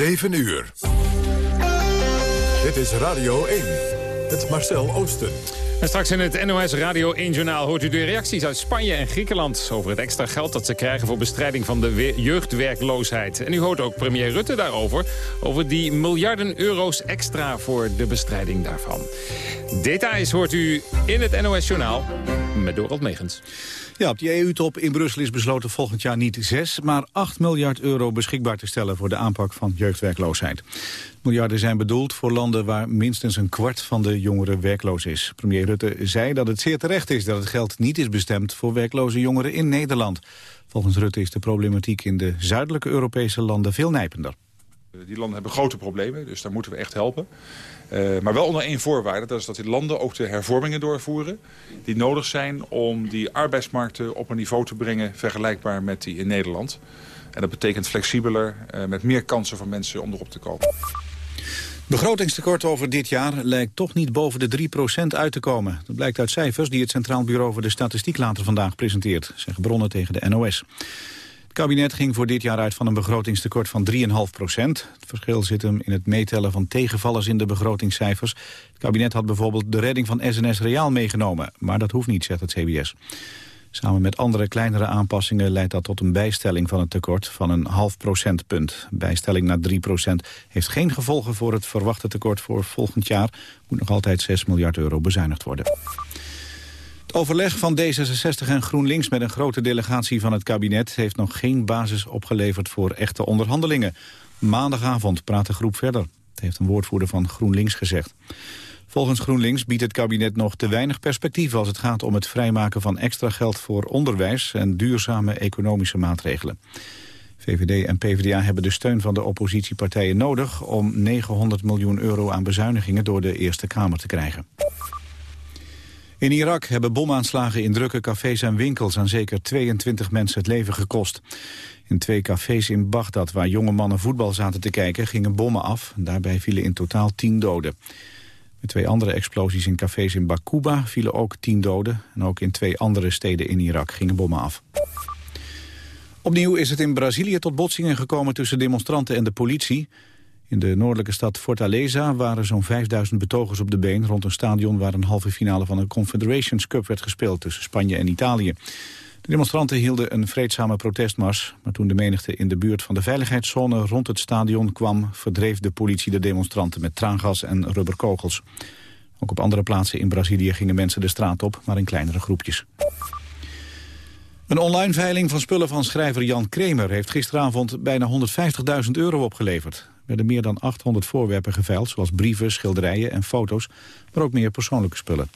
7 uur. Dit is Radio 1. Het Marcel Oosten. En straks in het NOS Radio 1-journaal hoort u de reacties uit Spanje en Griekenland... over het extra geld dat ze krijgen voor bestrijding van de jeugdwerkloosheid. En u hoort ook premier Rutte daarover, over die miljarden euro's extra voor de bestrijding daarvan. Details hoort u in het NOS-journaal met Dorald Megens. Ja, op die EU-top in Brussel is besloten volgend jaar niet 6, maar 8 miljard euro beschikbaar te stellen voor de aanpak van jeugdwerkloosheid. Miljarden zijn bedoeld voor landen waar minstens een kwart van de jongeren werkloos is. Premier Rutte zei dat het zeer terecht is dat het geld niet is bestemd voor werkloze jongeren in Nederland. Volgens Rutte is de problematiek in de zuidelijke Europese landen veel nijpender. Die landen hebben grote problemen, dus daar moeten we echt helpen. Uh, maar wel onder één voorwaarde, dat is dat die landen ook de hervormingen doorvoeren... die nodig zijn om die arbeidsmarkten op een niveau te brengen... vergelijkbaar met die in Nederland. En dat betekent flexibeler, uh, met meer kansen voor mensen om erop te komen. Begrotingstekort over dit jaar lijkt toch niet boven de 3% uit te komen. Dat blijkt uit cijfers die het Centraal Bureau voor de Statistiek later vandaag presenteert, zeggen bronnen tegen de NOS. Het kabinet ging voor dit jaar uit van een begrotingstekort van 3,5 procent. Het verschil zit hem in het meetellen van tegenvallers in de begrotingscijfers. Het kabinet had bijvoorbeeld de redding van SNS Reaal meegenomen. Maar dat hoeft niet, zegt het CBS. Samen met andere kleinere aanpassingen leidt dat tot een bijstelling van het tekort van een half procentpunt. Bijstelling naar 3 procent heeft geen gevolgen voor het verwachte tekort voor volgend jaar. Moet nog altijd 6 miljard euro bezuinigd worden. Het overleg van D66 en GroenLinks met een grote delegatie van het kabinet... heeft nog geen basis opgeleverd voor echte onderhandelingen. Maandagavond praat de groep verder. Dat heeft een woordvoerder van GroenLinks gezegd. Volgens GroenLinks biedt het kabinet nog te weinig perspectief... als het gaat om het vrijmaken van extra geld voor onderwijs... en duurzame economische maatregelen. VVD en PvdA hebben de steun van de oppositiepartijen nodig... om 900 miljoen euro aan bezuinigingen door de Eerste Kamer te krijgen. In Irak hebben bomaanslagen in drukke cafés en winkels aan zeker 22 mensen het leven gekost. In twee cafés in Bagdad, waar jonge mannen voetbal zaten te kijken, gingen bommen af. Daarbij vielen in totaal 10 doden. Met twee andere explosies in cafés in Bakuba vielen ook 10 doden. En ook in twee andere steden in Irak gingen bommen af. Opnieuw is het in Brazilië tot botsingen gekomen tussen demonstranten en de politie. In de noordelijke stad Fortaleza waren zo'n 5000 betogers op de been... rond een stadion waar een halve finale van de Confederations Cup werd gespeeld... tussen Spanje en Italië. De demonstranten hielden een vreedzame protestmars... maar toen de menigte in de buurt van de veiligheidszone rond het stadion kwam... verdreef de politie de demonstranten met traangas en rubberkogels. Ook op andere plaatsen in Brazilië gingen mensen de straat op, maar in kleinere groepjes. Een online veiling van spullen van schrijver Jan Kremer... heeft gisteravond bijna 150.000 euro opgeleverd werden meer dan 800 voorwerpen geveild... zoals brieven, schilderijen en foto's, maar ook meer persoonlijke spullen.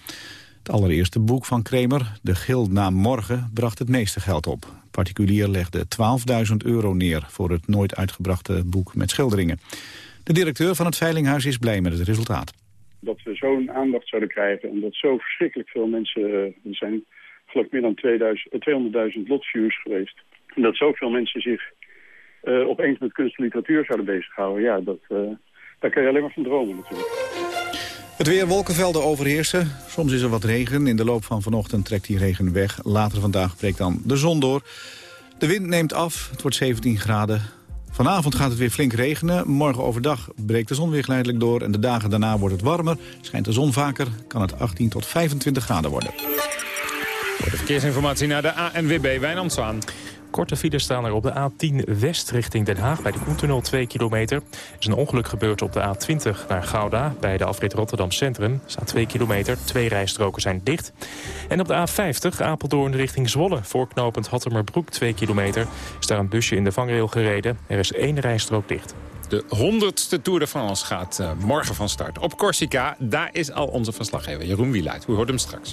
Het allereerste boek van Kremer, De Gil na Morgen, bracht het meeste geld op. Particulier legde 12.000 euro neer voor het nooit uitgebrachte boek met schilderingen. De directeur van het Veilinghuis is blij met het resultaat. Dat we zo'n aandacht zouden krijgen en dat zo verschrikkelijk veel mensen... Eh, er zijn geloof meer dan 200.000 eh, lotviews geweest. En dat zoveel mensen zich uh, opeens met kunst en literatuur zouden bezighouden. Ja, dat, uh, daar kan je alleen maar van dromen natuurlijk. Het weer wolkenvelden overheersen. Soms is er wat regen. In de loop van vanochtend trekt die regen weg. Later vandaag breekt dan de zon door. De wind neemt af. Het wordt 17 graden. Vanavond gaat het weer flink regenen. Morgen overdag breekt de zon weer geleidelijk door. En de dagen daarna wordt het warmer. Schijnt de zon vaker. Kan het 18 tot 25 graden worden. Voor de verkeersinformatie naar de ANWB Wijnand Korte files staan er op de A10 West richting Den Haag... bij de Koentunnel 2 kilometer. Er is een ongeluk gebeurd op de A20 naar Gouda... bij de afrit Rotterdam Centrum. Staat 2 kilometer, twee rijstroken zijn dicht. En op de A50 Apeldoorn richting Zwolle... voorknopend Hattemerbroek 2 kilometer... is daar een busje in de vangrail gereden. Er is één rijstrook dicht. De honderdste Tour de France gaat uh, morgen van start. Op Corsica, daar is al onze verslaggever Jeroen Wieluid. U hoort hem straks.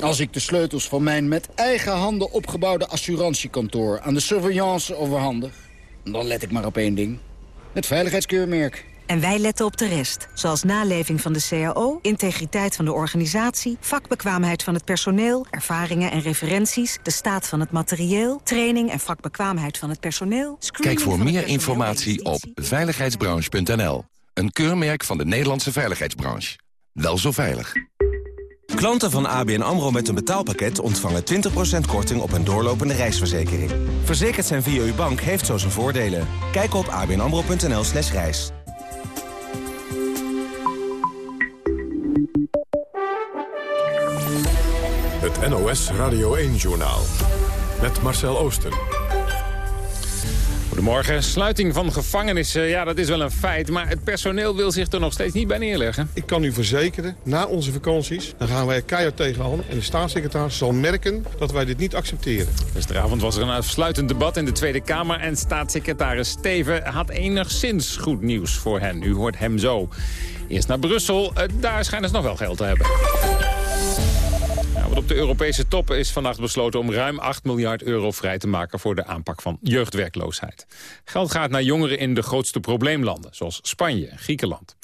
Als ik de sleutels van mijn met eigen handen opgebouwde assurantiekantoor aan de surveillance overhandig. Dan let ik maar op één ding. Het veiligheidskeurmerk. En wij letten op de rest, zoals naleving van de CAO, integriteit van de organisatie, vakbekwaamheid van het personeel, ervaringen en referenties, de staat van het materieel, training en vakbekwaamheid van het personeel. Kijk voor meer informatie op veiligheidsbranche.nl. Een keurmerk van de Nederlandse veiligheidsbranche. Wel zo veilig. Klanten van ABN AMRO met een betaalpakket ontvangen 20% korting op een doorlopende reisverzekering. Verzekerd zijn via uw bank heeft zo zijn voordelen. Kijk op abnamro.nl slash reis. Het NOS Radio 1-journaal. Met Marcel Oosten. Goedemorgen. Sluiting van gevangenissen, ja, dat is wel een feit. Maar het personeel wil zich er nog steeds niet bij neerleggen. Ik kan u verzekeren, na onze vakanties, dan gaan wij er keihard tegenaan. En de staatssecretaris zal merken dat wij dit niet accepteren. Gisteravond was er een afsluitend debat in de Tweede Kamer... en staatssecretaris Steven had enigszins goed nieuws voor hen. U hoort hem zo. Eerst naar Brussel, eh, daar schijnen ze nog wel geld te hebben. Op de Europese top is vannacht besloten om ruim 8 miljard euro vrij te maken voor de aanpak van jeugdwerkloosheid. Geld gaat naar jongeren in de grootste probleemlanden, zoals Spanje en Griekenland.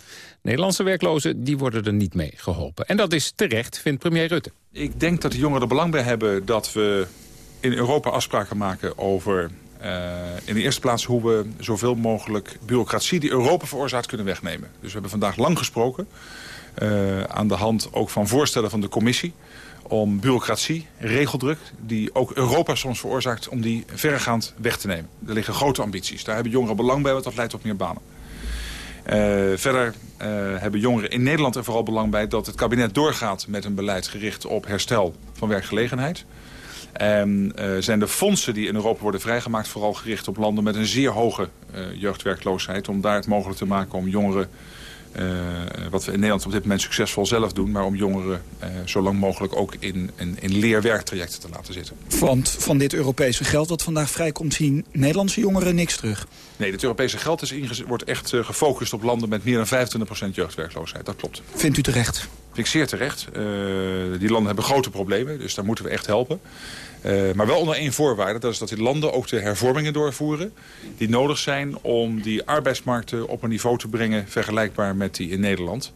Nederlandse werklozen die worden er niet mee geholpen. En dat is terecht, vindt premier Rutte. Ik denk dat de jongeren er belang bij hebben dat we in Europa afspraken maken over... Uh, in de eerste plaats hoe we zoveel mogelijk bureaucratie die Europa veroorzaakt kunnen wegnemen. Dus we hebben vandaag lang gesproken. Uh, aan de hand ook van voorstellen van de commissie om bureaucratie, regeldruk... die ook Europa soms veroorzaakt, om die verregaand weg te nemen. Er liggen grote ambities. Daar hebben jongeren belang bij, want dat leidt tot meer banen. Uh, verder uh, hebben jongeren in Nederland er vooral belang bij... dat het kabinet doorgaat met een beleid gericht op herstel van werkgelegenheid. En uh, zijn de fondsen die in Europa worden vrijgemaakt... vooral gericht op landen met een zeer hoge jeugdwerkloosheid... om daar het mogelijk te maken om jongeren wat we in Nederland op dit moment succesvol zelf doen... maar om jongeren uh, zo lang mogelijk ook in, in, in leerwerktrajecten te laten zitten. Want van dit Europese geld dat vandaag vrijkomt... zien Nederlandse jongeren niks terug? Nee, het Europese geld is wordt echt uh, gefocust op landen met meer dan 25% jeugdwerkloosheid. Dat klopt. Vindt u terecht? Vind ik zeer terecht. die landen hebben grote problemen, dus daar moeten we echt helpen. Uh, maar wel onder één voorwaarde. Dat is dat die landen ook de hervormingen doorvoeren... die nodig zijn om die arbeidsmarkten op een niveau te brengen... vergelijkbaar met die in Nederland.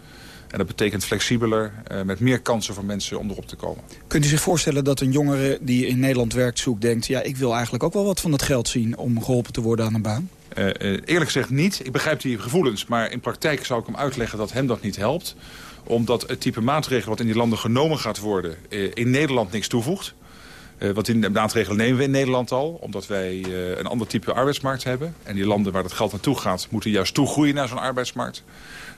En dat betekent flexibeler, uh, met meer kansen voor mensen om erop te komen. Kunt u zich voorstellen dat een jongere die in Nederland werkt zoekt... denkt, ja, ik wil eigenlijk ook wel wat van dat geld zien... om geholpen te worden aan een baan? Uh, eerlijk gezegd niet. Ik begrijp die gevoelens. Maar in praktijk zou ik hem uitleggen dat hem dat niet helpt omdat het type maatregel wat in die landen genomen gaat worden... in Nederland niks toevoegt. Uh, want die maatregelen nemen we in Nederland al. Omdat wij uh, een ander type arbeidsmarkt hebben. En die landen waar dat geld naartoe gaat... moeten juist toegroeien naar zo'n arbeidsmarkt.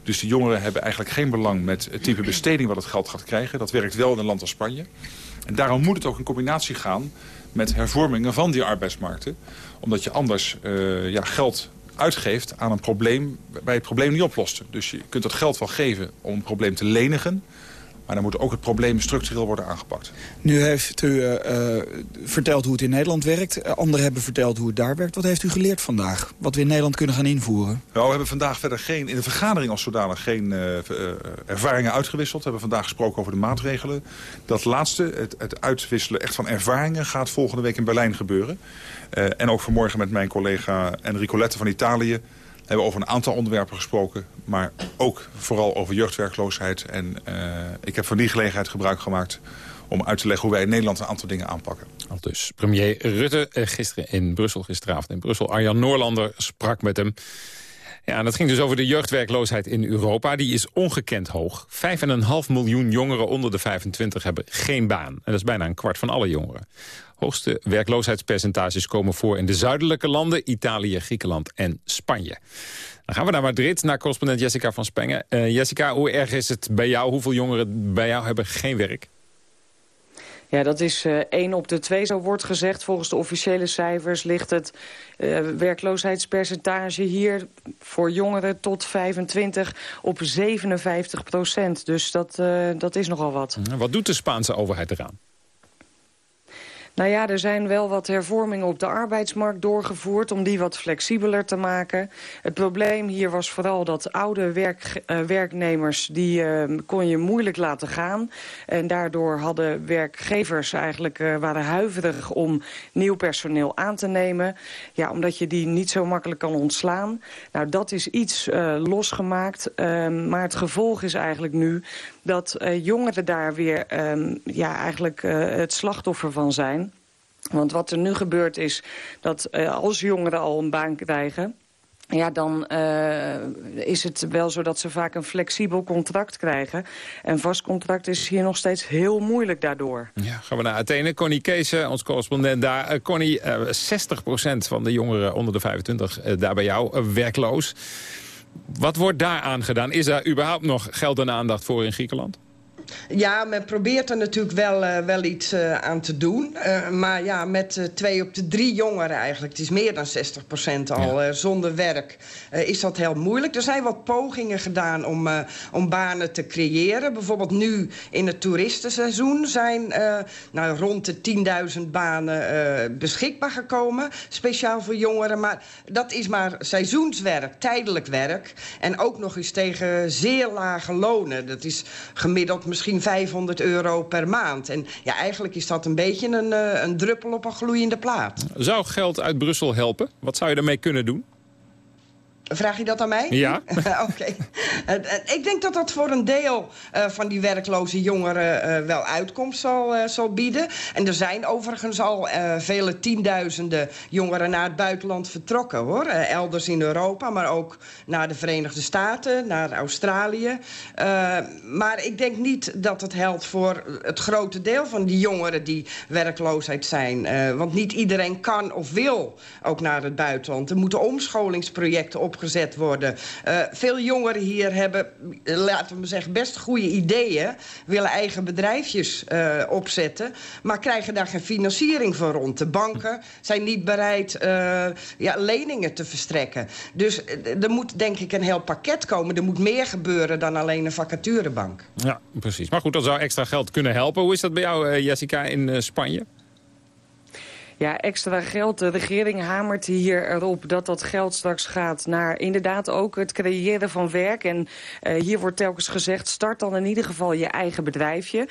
Dus de jongeren hebben eigenlijk geen belang met het type besteding... wat het geld gaat krijgen. Dat werkt wel in een land als Spanje. En daarom moet het ook in combinatie gaan met hervormingen van die arbeidsmarkten. Omdat je anders uh, ja, geld uitgeeft aan een probleem waar je het probleem niet oplost. Dus je kunt dat geld wel geven om een probleem te lenigen... Maar dan moet ook het probleem structureel worden aangepakt. Nu heeft u uh, verteld hoe het in Nederland werkt. Anderen hebben verteld hoe het daar werkt. Wat heeft u geleerd vandaag? Wat we in Nederland kunnen gaan invoeren? Nou, we hebben vandaag verder geen, in de vergadering als zodanig geen uh, ervaringen uitgewisseld. We hebben vandaag gesproken over de maatregelen. Dat laatste, het, het uitwisselen echt van ervaringen, gaat volgende week in Berlijn gebeuren. en ook vanmorgen met mijn collega Enrico Lette van Italië hebben over een aantal onderwerpen gesproken. Maar ook vooral over jeugdwerkloosheid. En uh, ik heb van die gelegenheid gebruik gemaakt om uit te leggen hoe wij in Nederland een aantal dingen aanpakken. Al dus premier Rutte eh, gisteren in Brussel, gisteravond in Brussel. Arjan Noorlander sprak met hem. Ja, en dat ging dus over de jeugdwerkloosheid in Europa. Die is ongekend hoog. 5,5 miljoen jongeren onder de 25 hebben geen baan. En dat is bijna een kwart van alle jongeren. Hoogste werkloosheidspercentages komen voor in de zuidelijke landen... Italië, Griekenland en Spanje. Dan gaan we naar Madrid, naar correspondent Jessica van Spengen. Uh, Jessica, hoe erg is het bij jou? Hoeveel jongeren bij jou hebben geen werk? Ja, dat is uh, 1 op de 2, zo wordt gezegd. Volgens de officiële cijfers ligt het uh, werkloosheidspercentage hier voor jongeren tot 25 op 57 procent. Dus dat, uh, dat is nogal wat. Wat doet de Spaanse overheid eraan? Nou ja, er zijn wel wat hervormingen op de arbeidsmarkt doorgevoerd... om die wat flexibeler te maken. Het probleem hier was vooral dat oude werk, uh, werknemers... die uh, kon je moeilijk laten gaan. En daardoor hadden werkgevers eigenlijk uh, waren huiverig om nieuw personeel aan te nemen. Ja, omdat je die niet zo makkelijk kan ontslaan. Nou, dat is iets losgemaakt. Ehm, maar het gevolg is eigenlijk nu dat jongeren daar weer um, ja, eigenlijk het slachtoffer van zijn. Want wat er nu gebeurt is dat uh, als jongeren al een baan krijgen... Ja, dan uh, is het wel zo dat ze vaak een flexibel contract krijgen. En vast contract is hier nog steeds heel moeilijk daardoor. Ja, gaan we naar Athene. Connie Kees, ons correspondent daar. Uh, Connie, 60% van de jongeren onder de 25 daar bij jou werkloos. Wat wordt daar aan gedaan? Is daar überhaupt nog geld en aandacht voor in Griekenland? Ja, men probeert er natuurlijk wel, uh, wel iets uh, aan te doen. Uh, maar ja, met twee op de drie jongeren eigenlijk... het is meer dan 60% al ja. zonder werk... is dat heel moeilijk. Er zijn wat pogingen gedaan om, om banen te creëren. Bijvoorbeeld nu in het toeristenseizoen... zijn nou, rond de 10.000 banen beschikbaar gekomen. Speciaal voor jongeren. Maar dat is maar seizoenswerk, tijdelijk werk. En ook nog eens tegen zeer lage lonen. Dat is gemiddeld misschien 500 euro per maand. En ja, eigenlijk is dat een beetje een, uh, een druppel op een gloeiende plaat. Zou geld uit Brussel helpen? Wat zou je ermee kunnen doen? Vraag je dat aan mij? Ja. Oké. ik denk dat dat voor een deel uh, van die werkloze jongeren uh, wel uitkomst zal, uh, zal bieden. En er zijn overigens al vele tienduizenden jongeren naar het buitenland vertrokken. hoor. elders in Europa, maar ook naar de Verenigde Staten, naar Australië. maar ik denk niet dat het helpt voor het grote deel van die jongeren die werkloosheid zijn. want niet iedereen kan of wil ook naar het buitenland. Er moeten omscholingsprojecten op opgezet worden. Uh, veel jongeren hier hebben, laten we zeggen, best goede ideeën. Willen eigen bedrijfjes uh, opzetten. Maar krijgen daar geen financiering voor rond. De banken zijn niet bereid uh, ja, leningen te verstrekken. Dus er moet denk ik een heel pakket komen. Er moet meer gebeuren dan alleen een vacaturebank. Ja, precies. Maar goed, dat zou extra geld kunnen helpen. Hoe is dat bij jou, Jessica, in Spanje? Ja, extra geld. De regering hamert hier erop dat dat geld straks gaat naar inderdaad ook het creëren van werk. En uh, hier wordt telkens gezegd, start dan in ieder geval je eigen bedrijfje.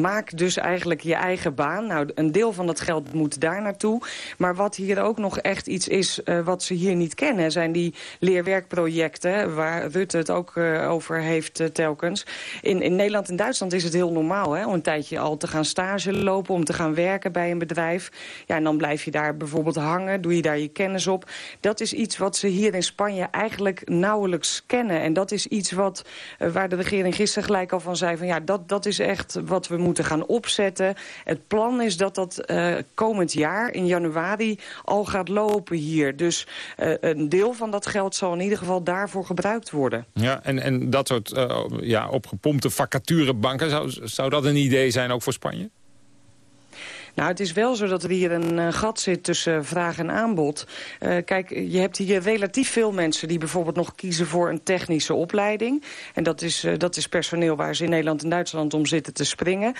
Maak dus eigenlijk je eigen baan. Nou, een deel van dat geld moet daar naartoe. Maar wat hier ook nog echt iets is uh, wat ze hier niet kennen... zijn die leerwerkprojecten waar Rutte het ook uh, over heeft uh, telkens. In, in Nederland en Duitsland is het heel normaal hè, om een tijdje al te gaan stage lopen... om te gaan werken bij een bedrijf. Ja, en dan blijf je daar bijvoorbeeld hangen, doe je daar je kennis op. Dat is iets wat ze hier in Spanje eigenlijk nauwelijks kennen. En dat is iets wat, waar de regering gisteren gelijk al van zei... van ja, dat, dat is echt wat we moeten gaan opzetten. Het plan is dat dat uh, komend jaar in januari al gaat lopen hier. Dus uh, een deel van dat geld zal in ieder geval daarvoor gebruikt worden. Ja, en, en dat soort uh, ja, opgepompte vacaturebanken, zou, zou dat een idee zijn ook voor Spanje? Nou, het is wel zo dat er hier een uh, gat zit tussen vraag en aanbod. Uh, kijk, je hebt hier relatief veel mensen die bijvoorbeeld nog kiezen voor een technische opleiding. En dat is, uh, dat is personeel waar ze in Nederland en Duitsland om zitten te springen.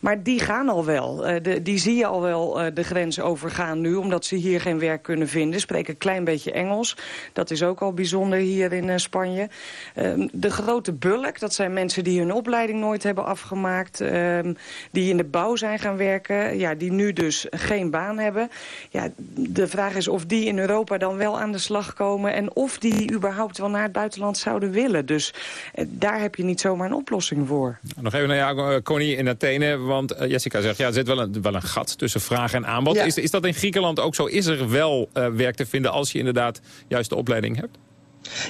Maar die gaan al wel. De, die zie je al wel de grens overgaan nu, omdat ze hier geen werk kunnen vinden. Spreken een klein beetje Engels. Dat is ook al bijzonder hier in Spanje. Ehm, de grote bulk, dat zijn mensen die hun opleiding nooit hebben afgemaakt. Ehm, die in de bouw zijn gaan werken. Ja, die nu dus geen baan hebben. Ja, de vraag is of die in Europa dan wel aan de slag komen... en of die überhaupt wel naar het buitenland zouden willen. Dus eh, daar heb je niet zomaar een oplossing voor. Nog even naar jou, eh, Connie, in Athene. Want uh, Jessica zegt, ja, er zit wel een, wel een gat tussen vraag en aanbod. Ja. Is, is dat in Griekenland ook zo? Is er wel uh, werk te vinden als je inderdaad juist de opleiding hebt?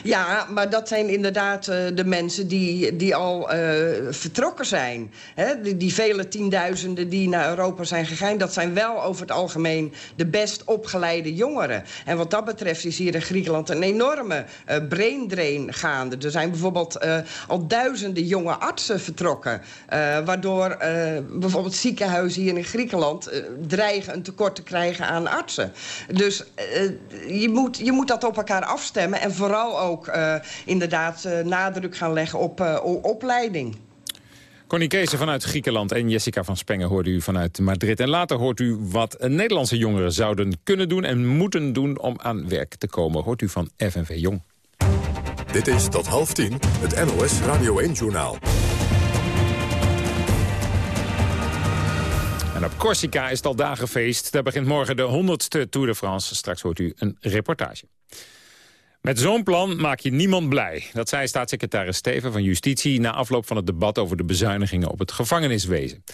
Ja, maar dat zijn inderdaad uh, de mensen die, die al uh, vertrokken zijn. Die, vele tienduizenden die naar Europa zijn gegaan... dat zijn wel over het algemeen de best opgeleide jongeren. En wat dat betreft is hier in Griekenland een enorme uh, brain drain gaande. Er zijn bijvoorbeeld al duizenden jonge artsen vertrokken... waardoor bijvoorbeeld ziekenhuizen hier in Griekenland... dreigen een tekort te krijgen aan artsen. Dus je, moet, je moet dat op elkaar afstemmen en vooral ook uh, inderdaad uh, nadruk gaan leggen op uh, opleiding. Connie Kees vanuit Griekenland en Jessica van Spengen hoorde u vanuit Madrid. En later hoort u wat Nederlandse jongeren zouden kunnen doen en moeten doen om aan werk te komen. Hoort u van FNV Jong. Dit is tot half tien het NOS Radio 1-journaal. En op Corsica is het al dagen feest. Daar begint morgen de 100ste Tour de France. Straks hoort u een reportage. Met zo'n plan maak je niemand blij. Dat zei staatssecretaris Steven van Justitie... na afloop van het debat over de bezuinigingen op het gevangeniswezen.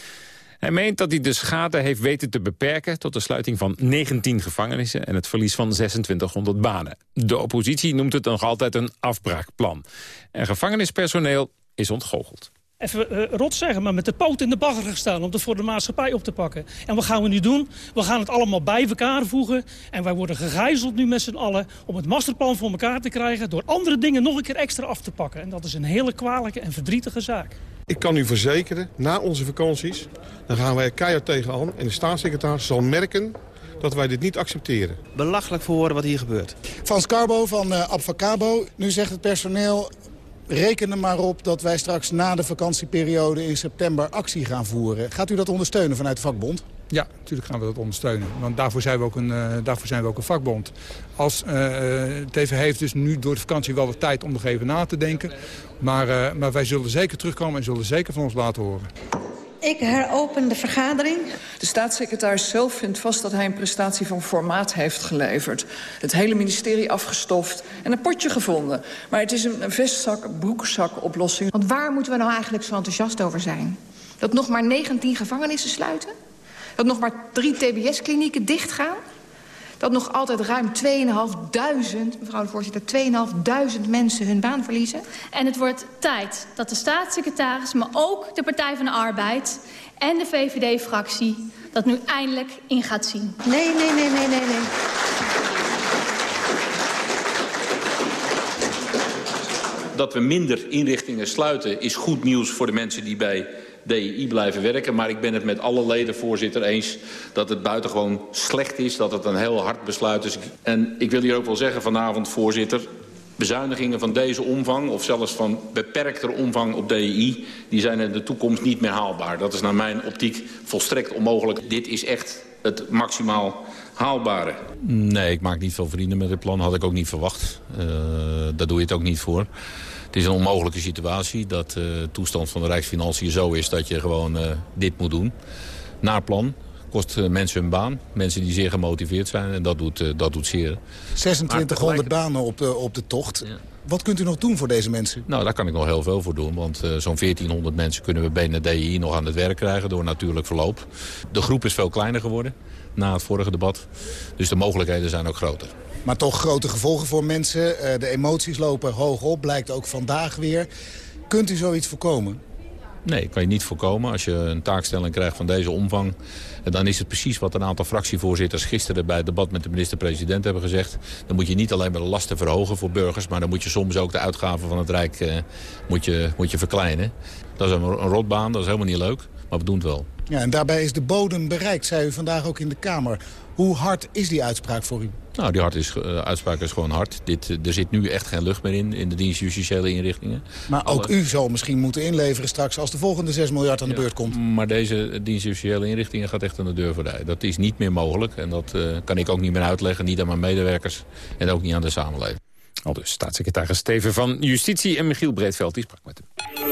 Hij meent dat hij de schade heeft weten te beperken... tot de sluiting van 19 gevangenissen en het verlies van 2600 banen. De oppositie noemt het nog altijd een afbraakplan. En gevangenispersoneel is ontgoocheld even uh, rot zeggen, maar met de poot in de bagger gestaan... om het voor de maatschappij op te pakken. En wat gaan we nu doen? We gaan het allemaal bij elkaar voegen. En wij worden gegijzeld nu met z'n allen... om het masterplan voor elkaar te krijgen... door andere dingen nog een keer extra af te pakken. En dat is een hele kwalijke en verdrietige zaak. Ik kan u verzekeren, na onze vakanties... dan gaan wij er keihard tegenaan. En de staatssecretaris zal merken dat wij dit niet accepteren. Belachelijk voor horen wat hier gebeurt. Frans Carbo van uh, Abfacabo. Nu zegt het personeel, reken er maar op dat wij straks na de vakantieperiode in september actie gaan voeren. Gaat u dat ondersteunen vanuit de vakbond? Ja, natuurlijk gaan we dat ondersteunen. Want daarvoor zijn we ook een, uh, daarvoor zijn ook een vakbond. Als, uh, TV heeft dus nu door de vakantie wel wat tijd om nog even na te denken. Maar, maar wij zullen zeker terugkomen en zullen zeker van ons laten horen. Ik heropen de vergadering. De staatssecretaris zelf vindt vast dat hij een prestatie van formaat heeft geleverd. Het hele ministerie afgestoft en een potje gevonden. Maar het is een, een vestzak, broekzak oplossing. Want waar moeten we nou eigenlijk zo enthousiast over zijn? Dat nog maar 19 gevangenissen sluiten? Dat nog maar drie tbs-klinieken dichtgaan? Dat nog altijd ruim 2.500, mevrouw de voorzitter, 2.500 mensen hun baan verliezen. En het wordt tijd dat de staatssecretaris, maar ook de Partij van de Arbeid en de VVD-fractie dat nu eindelijk in gaat zien. Nee, nee, nee, nee, nee, nee. Dat we minder inrichtingen sluiten is goed nieuws voor de mensen die bij DI blijven werken. Maar ik ben het met alle leden, voorzitter, eens dat het buitengewoon slecht is. Dat het een heel hard besluit is. En ik wil hier ook wel zeggen vanavond, voorzitter... Bezuinigingen van deze omvang, of zelfs van beperkter omvang op DI... die zijn in de toekomst niet meer haalbaar. Dat is naar mijn optiek volstrekt onmogelijk. Dit is echt het maximaal haalbare. Nee, ik maak niet veel vrienden met dit plan. Had ik ook niet verwacht. Uh, daar doe je het ook niet voor. Het is een onmogelijke situatie dat de toestand van de Rijksfinanciën zo is dat je gewoon uh, dit moet doen. Naar plan. Kost uh, mensen hun baan. Mensen die zeer gemotiveerd zijn. En dat doet, uh, dat doet zeer. 2600 banen op de, op de tocht. Ja. Wat kunt u nog doen voor deze mensen? Nou, daar kan ik nog heel veel voor doen. Want uh, zo'n 1400 mensen kunnen we binnen DI nog aan het werk krijgen door natuurlijk verloop. De groep is veel kleiner geworden na het vorige debat. Dus de mogelijkheden zijn ook groter. Maar toch grote gevolgen voor mensen. De emoties lopen hoog op, blijkt ook vandaag weer. Kunt u zoiets voorkomen? Nee, kan je niet voorkomen. Als je een taakstelling krijgt van deze omvang... dan is het precies wat een aantal fractievoorzitters gisteren... bij het debat met de minister-president hebben gezegd. Dan moet je niet alleen maar de lasten verhogen voor burgers... maar dan moet je soms ook de uitgaven van het Rijk eh, moet je, moet je verkleinen. Dat is een, een rotbaan, dat is helemaal niet leuk, maar we doen het wel. Ja, en daarbij is de bodem bereikt, zei u vandaag ook in de Kamer. Hoe hard is die uitspraak voor u? Nou, die hard is, uh, uitspraak is gewoon hard. Dit, uh, er zit nu echt geen lucht meer in, in de dienstjustitiële inrichtingen. Maar Alle... ook u zal misschien moeten inleveren straks als de volgende 6 miljard aan de ja, beurt komt. Maar deze dienstjustitiële inrichtingen gaat echt aan de deur voorbij. Dat is niet meer mogelijk en dat uh, kan ik ook niet meer uitleggen. Niet aan mijn medewerkers en ook niet aan de samenleving. Al dus staatssecretaris Steven van Justitie en Michiel Breedveld die sprak met hem.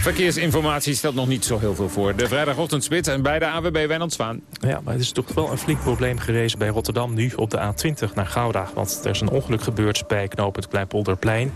Verkeersinformatie stelt nog niet zo heel veel voor. De vrijdagochtendspits en bij de AWB Wijnand Zwaan. Ja, maar het is toch wel een flink probleem gerezen bij Rotterdam nu op de A20 naar Gouda. Want er is een ongeluk gebeurd bij knooppunt Kleinpolderplein.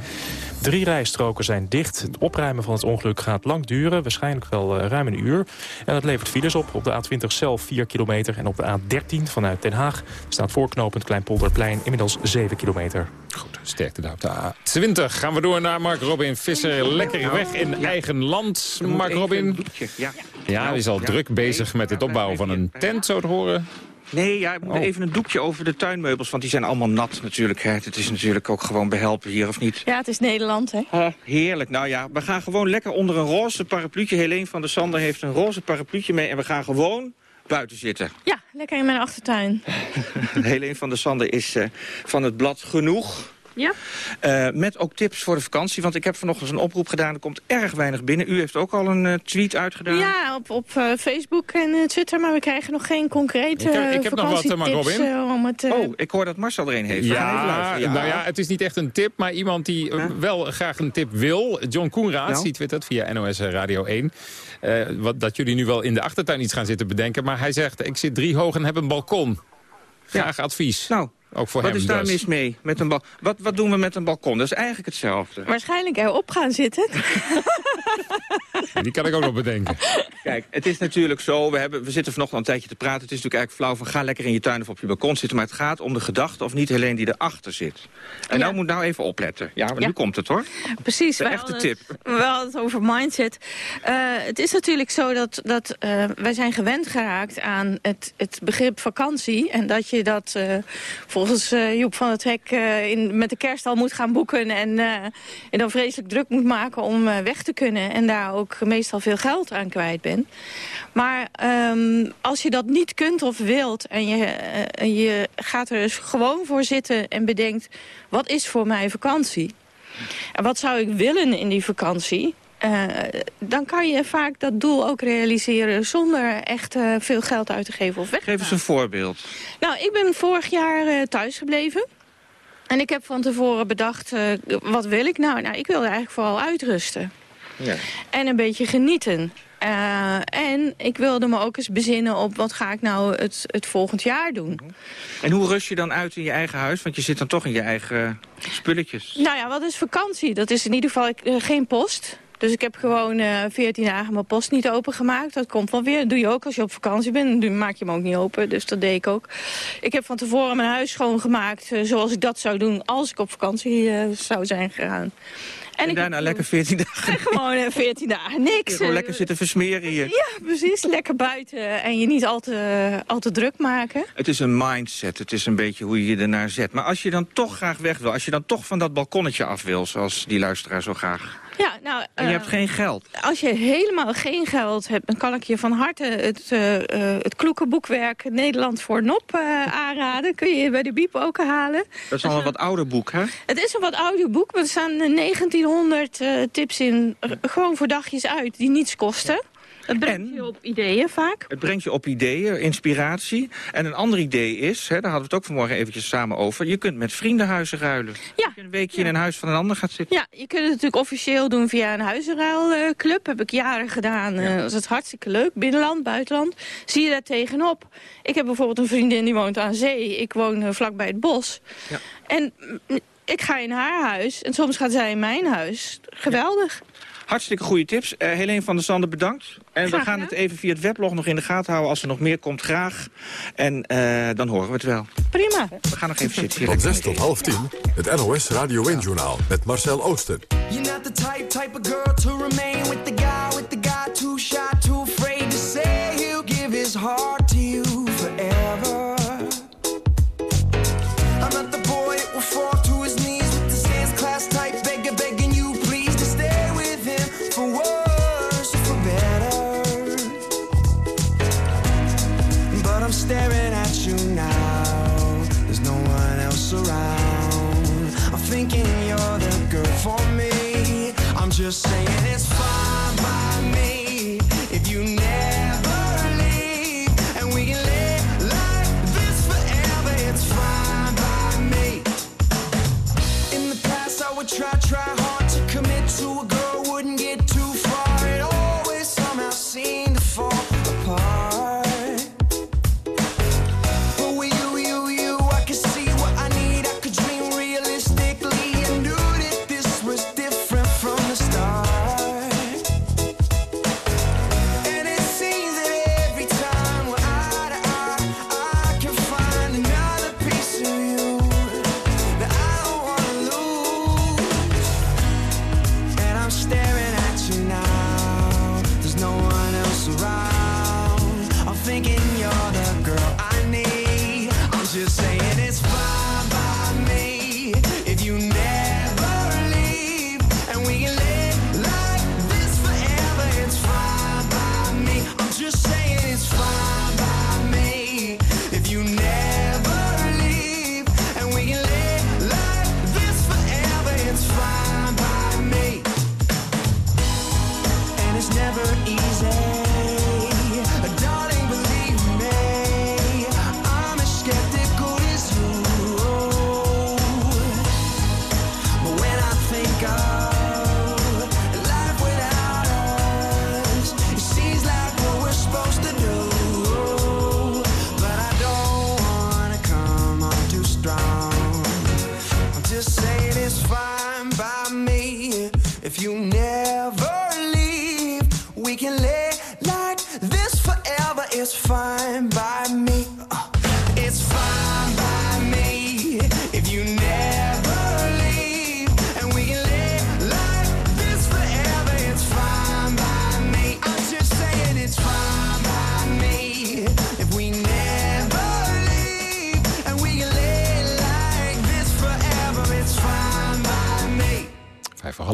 Drie rijstroken zijn dicht. Het opruimen van het ongeluk gaat lang duren. Waarschijnlijk wel uh, ruim een uur. En dat levert files op. Op de A20 zelf 4 kilometer. En op de A13 vanuit Den Haag staat voorknopend Kleinpolderplein inmiddels 7 kilometer. Goed, sterkte daar op de A20. Gaan we door naar Mark Robin Visser. Lekker weg in eigen land, Mark Robin. Ja, ja hij is al druk bezig met het opbouwen van een tent, zo te horen. Nee, ja, ik moet oh. even een doekje over de tuinmeubels, want die zijn allemaal nat natuurlijk. Hè. Het is natuurlijk ook gewoon behelpen hier, of niet? Ja, het is Nederland, hè? Heerlijk. Nou ja, we gaan gewoon lekker onder een roze parapluutje. Helene van der Sander heeft een roze parapluutje mee en we gaan gewoon buiten zitten. Ja, lekker in mijn achtertuin. Helene van der Sander is uh, van het blad Genoeg. Ja. Uh, met ook tips voor de vakantie. Want ik heb vanochtend een oproep gedaan. Er komt erg weinig binnen. U heeft ook al een uh, tweet uitgedaan. Ja, op, op uh, Facebook en Twitter. Maar we krijgen nog geen concrete Ik, heb, ik heb nog wat, maar Robin. om het, oh, ik hoor dat Marcel er een heeft. Ja, ja, nou ja, het is niet echt een tip. Maar iemand die wel graag een tip wil. John Koenraad, nou. die twittert via NOS Radio 1. wat, dat jullie nu wel in de achtertuin iets gaan zitten bedenken. Maar hij zegt, ik zit drie hoog en heb een balkon. Graag advies. Nou, ook voor wat hem is daar dus. mis mee? Met een wat, wat doen we met een balkon? Dat is eigenlijk hetzelfde. Waarschijnlijk erop gaan zitten. Die kan ik ook nog bedenken. Kijk, het is natuurlijk zo, we, hebben, we zitten vanochtend een tijdje te praten. Het is natuurlijk eigenlijk flauw van ga lekker in je tuin of op je balkon zitten. Maar het gaat om de gedachte of niet alleen die erachter zit. En Ja. nou moet nou even opletten. Ja, want Ja. nu komt het hoor. Precies. De echte tip. Het, we hadden het over mindset. Eh, het is natuurlijk zo dat, dat eh, wij zijn gewend geraakt aan het, het begrip vakantie. En dat je dat eh, volgens eh, Joep van het Hek eh, in, met de kerst al moet gaan boeken. En, eh, en dan vreselijk druk moet maken om weg te kunnen. En daar ook meestal veel geld aan kwijt bent. Maar ehm, als je dat niet kunt of wilt en je, en je gaat er dus gewoon voor zitten en bedenkt... wat is voor mij vakantie? En wat zou ik willen in die vakantie? Eh, dan kan je vaak dat doel ook realiseren zonder echt eh, veel geld uit te geven of weg te Geef eens een voorbeeld. nou, ik ben vorig jaar eh, thuis gebleven. En ik heb van tevoren bedacht, eh, wat wil ik nou? Nou, ik wilde eigenlijk vooral uitrusten. Ja. En een beetje genieten. Eh, en ik wilde me ook eens bezinnen op wat ga ik nou het, het volgend jaar doen. En hoe rust je dan uit in je eigen huis? Want je zit dan toch in je eigen spulletjes. Nou ja, wat is vakantie? Dat is in ieder geval eh, geen post. Dus ik heb gewoon eh 14 dagen mijn post niet opengemaakt. Dat komt wel weer. Dat doe je ook als je op vakantie bent. Dan maak je hem ook niet open. Dus dat deed ik ook. Ik heb van tevoren mijn huis schoongemaakt. eh, zoals ik dat zou doen als ik op vakantie eh, zou zijn gegaan. En, ik daarna lekker 14 dagen. gewoon eh, 14 dagen niks. Gewoon Eh, lekker zitten versmeren hier. Ja, precies. Lekker buiten. En je niet al te, al te druk maken. Het is een mindset, het is een beetje hoe je je ernaar zet. Maar als je dan toch graag weg wil, als je dan toch van dat balkonnetje af wil... zoals die luisteraar zo graag, Ja, nou, en je eh, hebt geen geld... Als je helemaal geen geld hebt, dan kan ik je van harte het, eh eh, het kloekenboekwerk Nederland voor Nop aanraden. Kun je bij de Biep ook halen. Dat is al een wat ouder boek, hè? Het is een wat ouder boek, maar er staan eh, 1900 eh, tips in. gewoon voor dagjes uit, die niets kosten. Dat brengt je op ideeën vaak. Het brengt je op ideeën, inspiratie. En een ander idee is, hè, daar hadden we het ook vanmorgen eventjes samen over... je kunt met vriendenhuizen ruilen. Ja. je een weekje in een huis van een ander gaat zitten. Ja, je kunt het natuurlijk officieel doen via een huizenruilclub. Heb ik jaren gedaan. Eh, dat is hartstikke leuk. Binnenland, buitenland. Zie je daar tegenop. Ik heb bijvoorbeeld een vriendin die woont aan zee. Ik woon eh, vlakbij het bos. Ja. En mm, ik ga in haar huis. En soms gaat zij in mijn huis. Geweldig. Hartstikke goede tips. Eh Helene van der Zanden, bedankt. En we gaan het even via het weblog nog in de gaten houden. Als er nog meer komt, graag. En eh, dan horen we het wel. Prima. We gaan nog even zitten. hier Van lekker 6 tot half 10, het NOS Radio 1-journaal met Marcel Oosten. You're not the type, type of girl to remain with the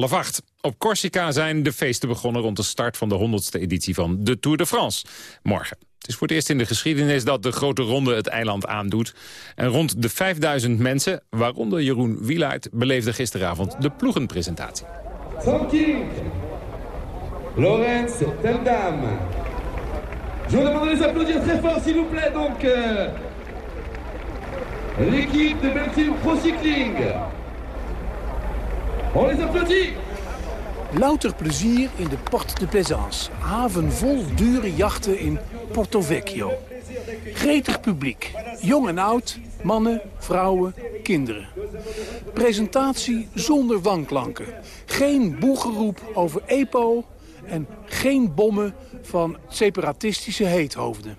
half acht. Op Corsica zijn de feesten begonnen rond de start van de 100ste editie van de Tour de France. Morgen. Het is voor het eerst in de geschiedenis dat de grote ronde het eiland aandoet. En rond de 5000 mensen, waaronder Jeroen Wielaert, beleefden gisteravond de ploegenpresentatie. Lorenz Teldam. Je vous demande de les applaudir très fort, s'il vous plaît, donc. euh, L'équipe de Belgium Pro Cycling. On les applaudit. Louter plezier in de Port de Plaisance. Haven vol dure jachten in Porto Vecchio. Gretig publiek. Jong en oud, mannen, vrouwen, kinderen. Presentatie zonder wanklanken. Geen boegeroep over EPO en geen bommen van separatistische heethoofden.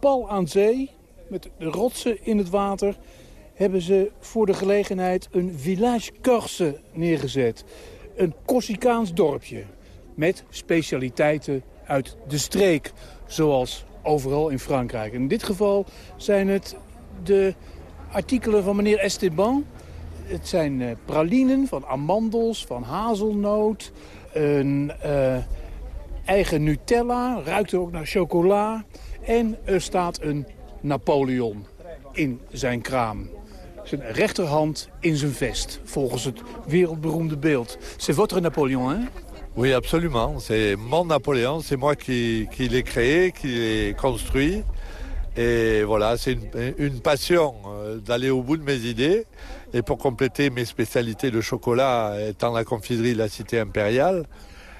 Pal aan zee, met de rotsen in het water... hebben ze voor de gelegenheid een village Corse neergezet. Een Corsicaans dorpje met specialiteiten uit de streek. Zoals overal in Frankrijk. In dit geval zijn het de artikelen van meneer Esteban. Het zijn eh, pralinen van amandels, van hazelnoot. Een eh, eigen Nutella, ruikt ook naar chocola. En er staat een Napoleon in zijn kraam. Zijn rechterhand in zijn vest, volgens het wereldberoemde beeld. C'est votre Napoleon, hè? Oui, absolument. C'est mon Napoléon. C'est moi qui, l'ai créé, qui l'ai construit. Et voilà, c'est une, passion euh, d'aller au bout de mes idées. Et pour compléter mes spécialités, le chocolat étant la confiserie La Cité Impériale.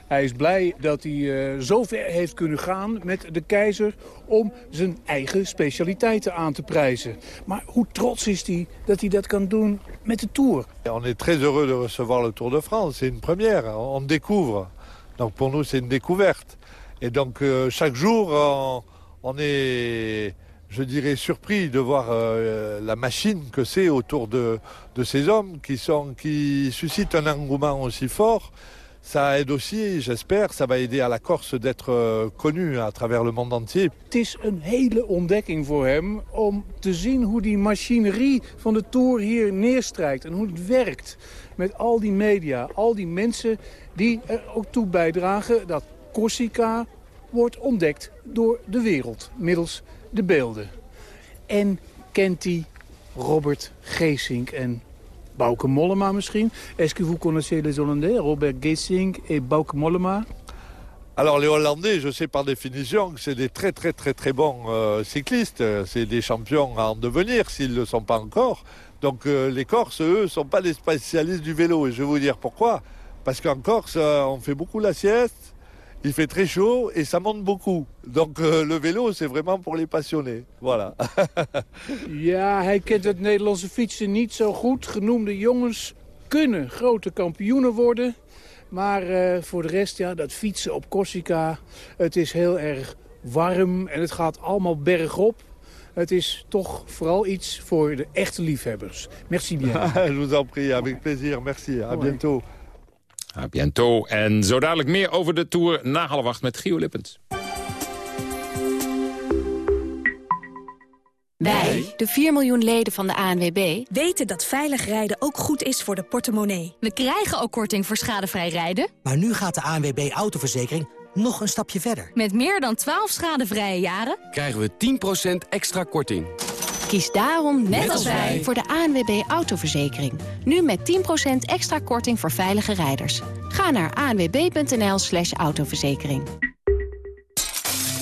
Hij is blij dat hij eh, zo ver heeft kunnen gaan met de keizer om zijn eigen specialiteiten aan te prijzen. Maar hoe trots is hij dat hij dat kan doen met de Tour? On est très heureux de recevoir le Tour de France. C'est une première. On découvre. Donc pour nous, c'est une découverte. Et donc euh, chaque jour, on, on est, je dirais, surpris de voir euh, la machine que c'est autour de, de ces hommes qui, sont, qui suscitent un engouement aussi fort. Ça aide aussi, j'espère, ça va aider à la Corse d'être euh, connue à travers le monde entier. Het is een hele ontdekking voor hem om te zien hoe die machinerie van de Tour hier neerstrijkt. En hoe het werkt met al die media, al die mensen die er ook toe bijdragen dat Corsica wordt ontdekt door de wereld middels de beelden. En kent hij Robert Geesink en Bauke Mollema misschien? Est-ce que vous connaissez les Hollandais, Robert Geesink et Bauke Mollema? Alors les Hollandais, je sais par définition que c'est des très très très très bons euh, cyclistes. C'est des champions à en devenir s'ils ne le sont pas encore. Donc euh, les Corses, eux, ne sont pas des spécialistes du vélo. Et je vais vous dire pourquoi. Parce qu'en Corse, euh, on fait beaucoup la sieste, il fait très chaud et ça monte beaucoup. Donc euh, le vélo, c'est vraiment pour les passionnés. Voilà. Ja, hij kent het Nederlandse fietsen niet zo goed. Genoemde jongens kunnen grote kampioenen worden. Maar eh, voor de rest, ja, dat fietsen op Corsica, het is heel erg warm en het gaat allemaal bergop. Het is toch vooral iets voor de echte liefhebbers. Merci bien. je vous en prie, avec plaisir. Merci. À bientôt. A bientôt. En zo dadelijk meer over de Tour na half acht met Gio Lippens. Wij, de 4 miljoen leden van de ANWB, weten dat veilig rijden ook goed is voor de portemonnee. We krijgen ook korting voor schadevrij rijden. Maar nu gaat de ANWB Autoverzekering nog een stapje verder. Met meer dan 12 schadevrije jaren krijgen we 10% extra korting. Kies daarom, net, als wij, voor de ANWB Autoverzekering. Nu met 10% extra korting voor veilige rijders. Ga naar anwb.nl slash autoverzekering.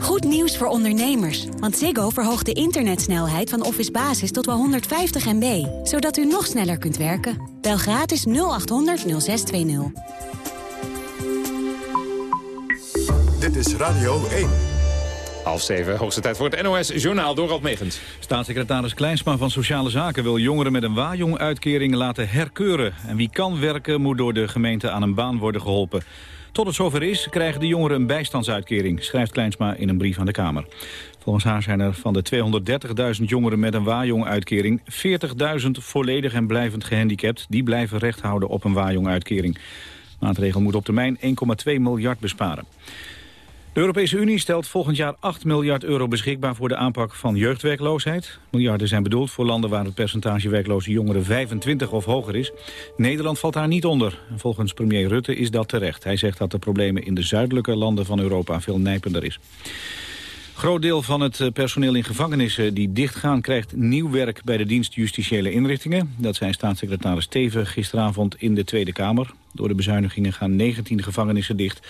Goed nieuws voor ondernemers, want Ziggo verhoogt de internetsnelheid van Office Basis tot wel 150 MB, zodat u nog sneller kunt werken. Bel gratis 0800 0620. Dit is Radio 1. Half zeven, hoogste tijd voor het NOS-journaal Dorald Megens. Staatssecretaris Kleinsma van Sociale Zaken wil jongeren met een waaijong-uitkering laten herkeuren. En wie kan werken moet door de gemeente aan een baan worden geholpen. Tot het zover is, krijgen de jongeren een bijstandsuitkering, schrijft Kleinsma in een brief aan de Kamer. Volgens haar zijn er van de 230.000 jongeren met een waaijong-uitkering 40.000 volledig en blijvend gehandicapt. Die blijven recht houden op een waaijong-uitkering. maatregel moet op termijn 1,2 miljard besparen. De Europese Unie stelt volgend jaar 8 miljard euro beschikbaar voor de aanpak van jeugdwerkloosheid. Miljarden zijn bedoeld voor landen waar het percentage werkloze jongeren 25 of hoger is. Nederland valt daar niet onder. Volgens premier Rutte is dat terecht. Hij zegt dat de problemen in de zuidelijke landen van Europa veel nijpender is. Groot deel van het personeel in gevangenissen die dichtgaan... krijgt nieuw werk bij de dienst Justitiële Inrichtingen. Dat zei staatssecretaris Teven gisteravond in de Tweede Kamer. Door de bezuinigingen gaan 19 gevangenissen dicht...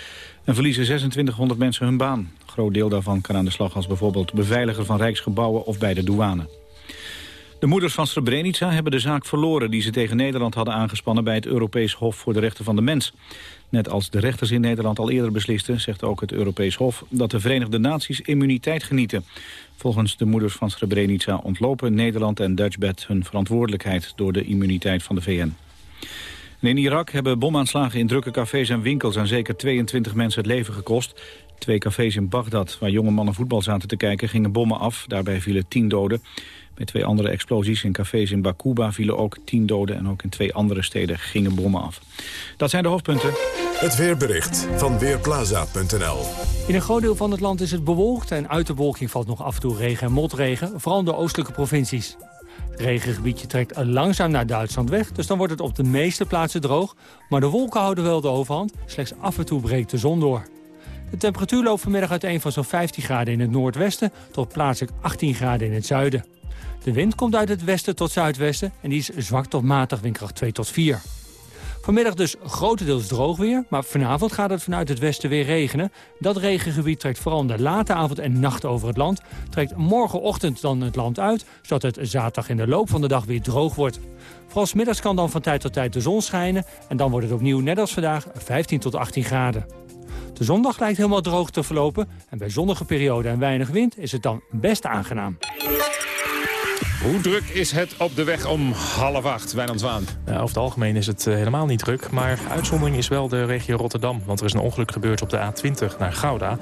en verliezen 2600 mensen hun baan. Groot deel daarvan kan aan de slag als bijvoorbeeld beveiliger van rijksgebouwen... of bij de douane. De moeders van Srebrenica hebben de zaak verloren... die ze tegen Nederland hadden aangespannen bij het Europees Hof voor de Rechten van de Mens. Net als de rechters in Nederland al eerder beslisten, zegt ook het Europees Hof, dat de Verenigde Naties immuniteit genieten. Volgens de moeders van Srebrenica ontlopen Nederland en Dutchbed hun verantwoordelijkheid door de immuniteit van de VN. In Irak hebben bomaanslagen in drukke cafés en winkels aan zeker 22 mensen het leven gekost. Twee cafés in Bagdad, waar jonge mannen voetbal zaten te kijken, gingen bommen af. Daarbij vielen tien doden. Bij twee andere explosies in cafés in Bakuba vielen ook tien doden... en ook in twee andere steden gingen bommen af. Dat zijn de hoofdpunten. Het weerbericht van Weerplaza.nl In een groot deel van het land is het bewolkt... en uit de bewolking valt nog af en toe regen en motregen... vooral in de oostelijke provincies. Het regengebiedje trekt langzaam naar Duitsland weg... dus dan wordt het op de meeste plaatsen droog... maar de wolken houden wel de overhand. Slechts af en toe breekt de zon door. De temperatuur loopt vanmiddag uiteen van zo'n 15 graden in het noordwesten... tot plaatselijk 18 graden in het zuiden. De wind komt uit het westen tot zuidwesten en die is zwak tot matig windkracht 2 tot 4. Vanmiddag dus grotendeels droog weer, maar vanavond gaat het vanuit het westen weer regenen. Dat regengebied trekt vooral in de late avond en nacht over het land. Trekt morgenochtend dan het land uit, zodat het zaterdag in de loop van de dag weer droog wordt. Vooral middags kan dan van tijd tot tijd de zon schijnen en dan wordt het opnieuw net als vandaag 15 tot 18 graden. De zondag lijkt helemaal droog te verlopen en bij zonnige perioden en weinig wind is het dan best aangenaam. Hoe druk is het op de weg om half acht, Wijnand Zwaan? Over het algemeen is het eh, helemaal niet druk. Maar uitzondering is wel de regio Rotterdam. Want er is een ongeluk gebeurd op de A20 naar Gouda.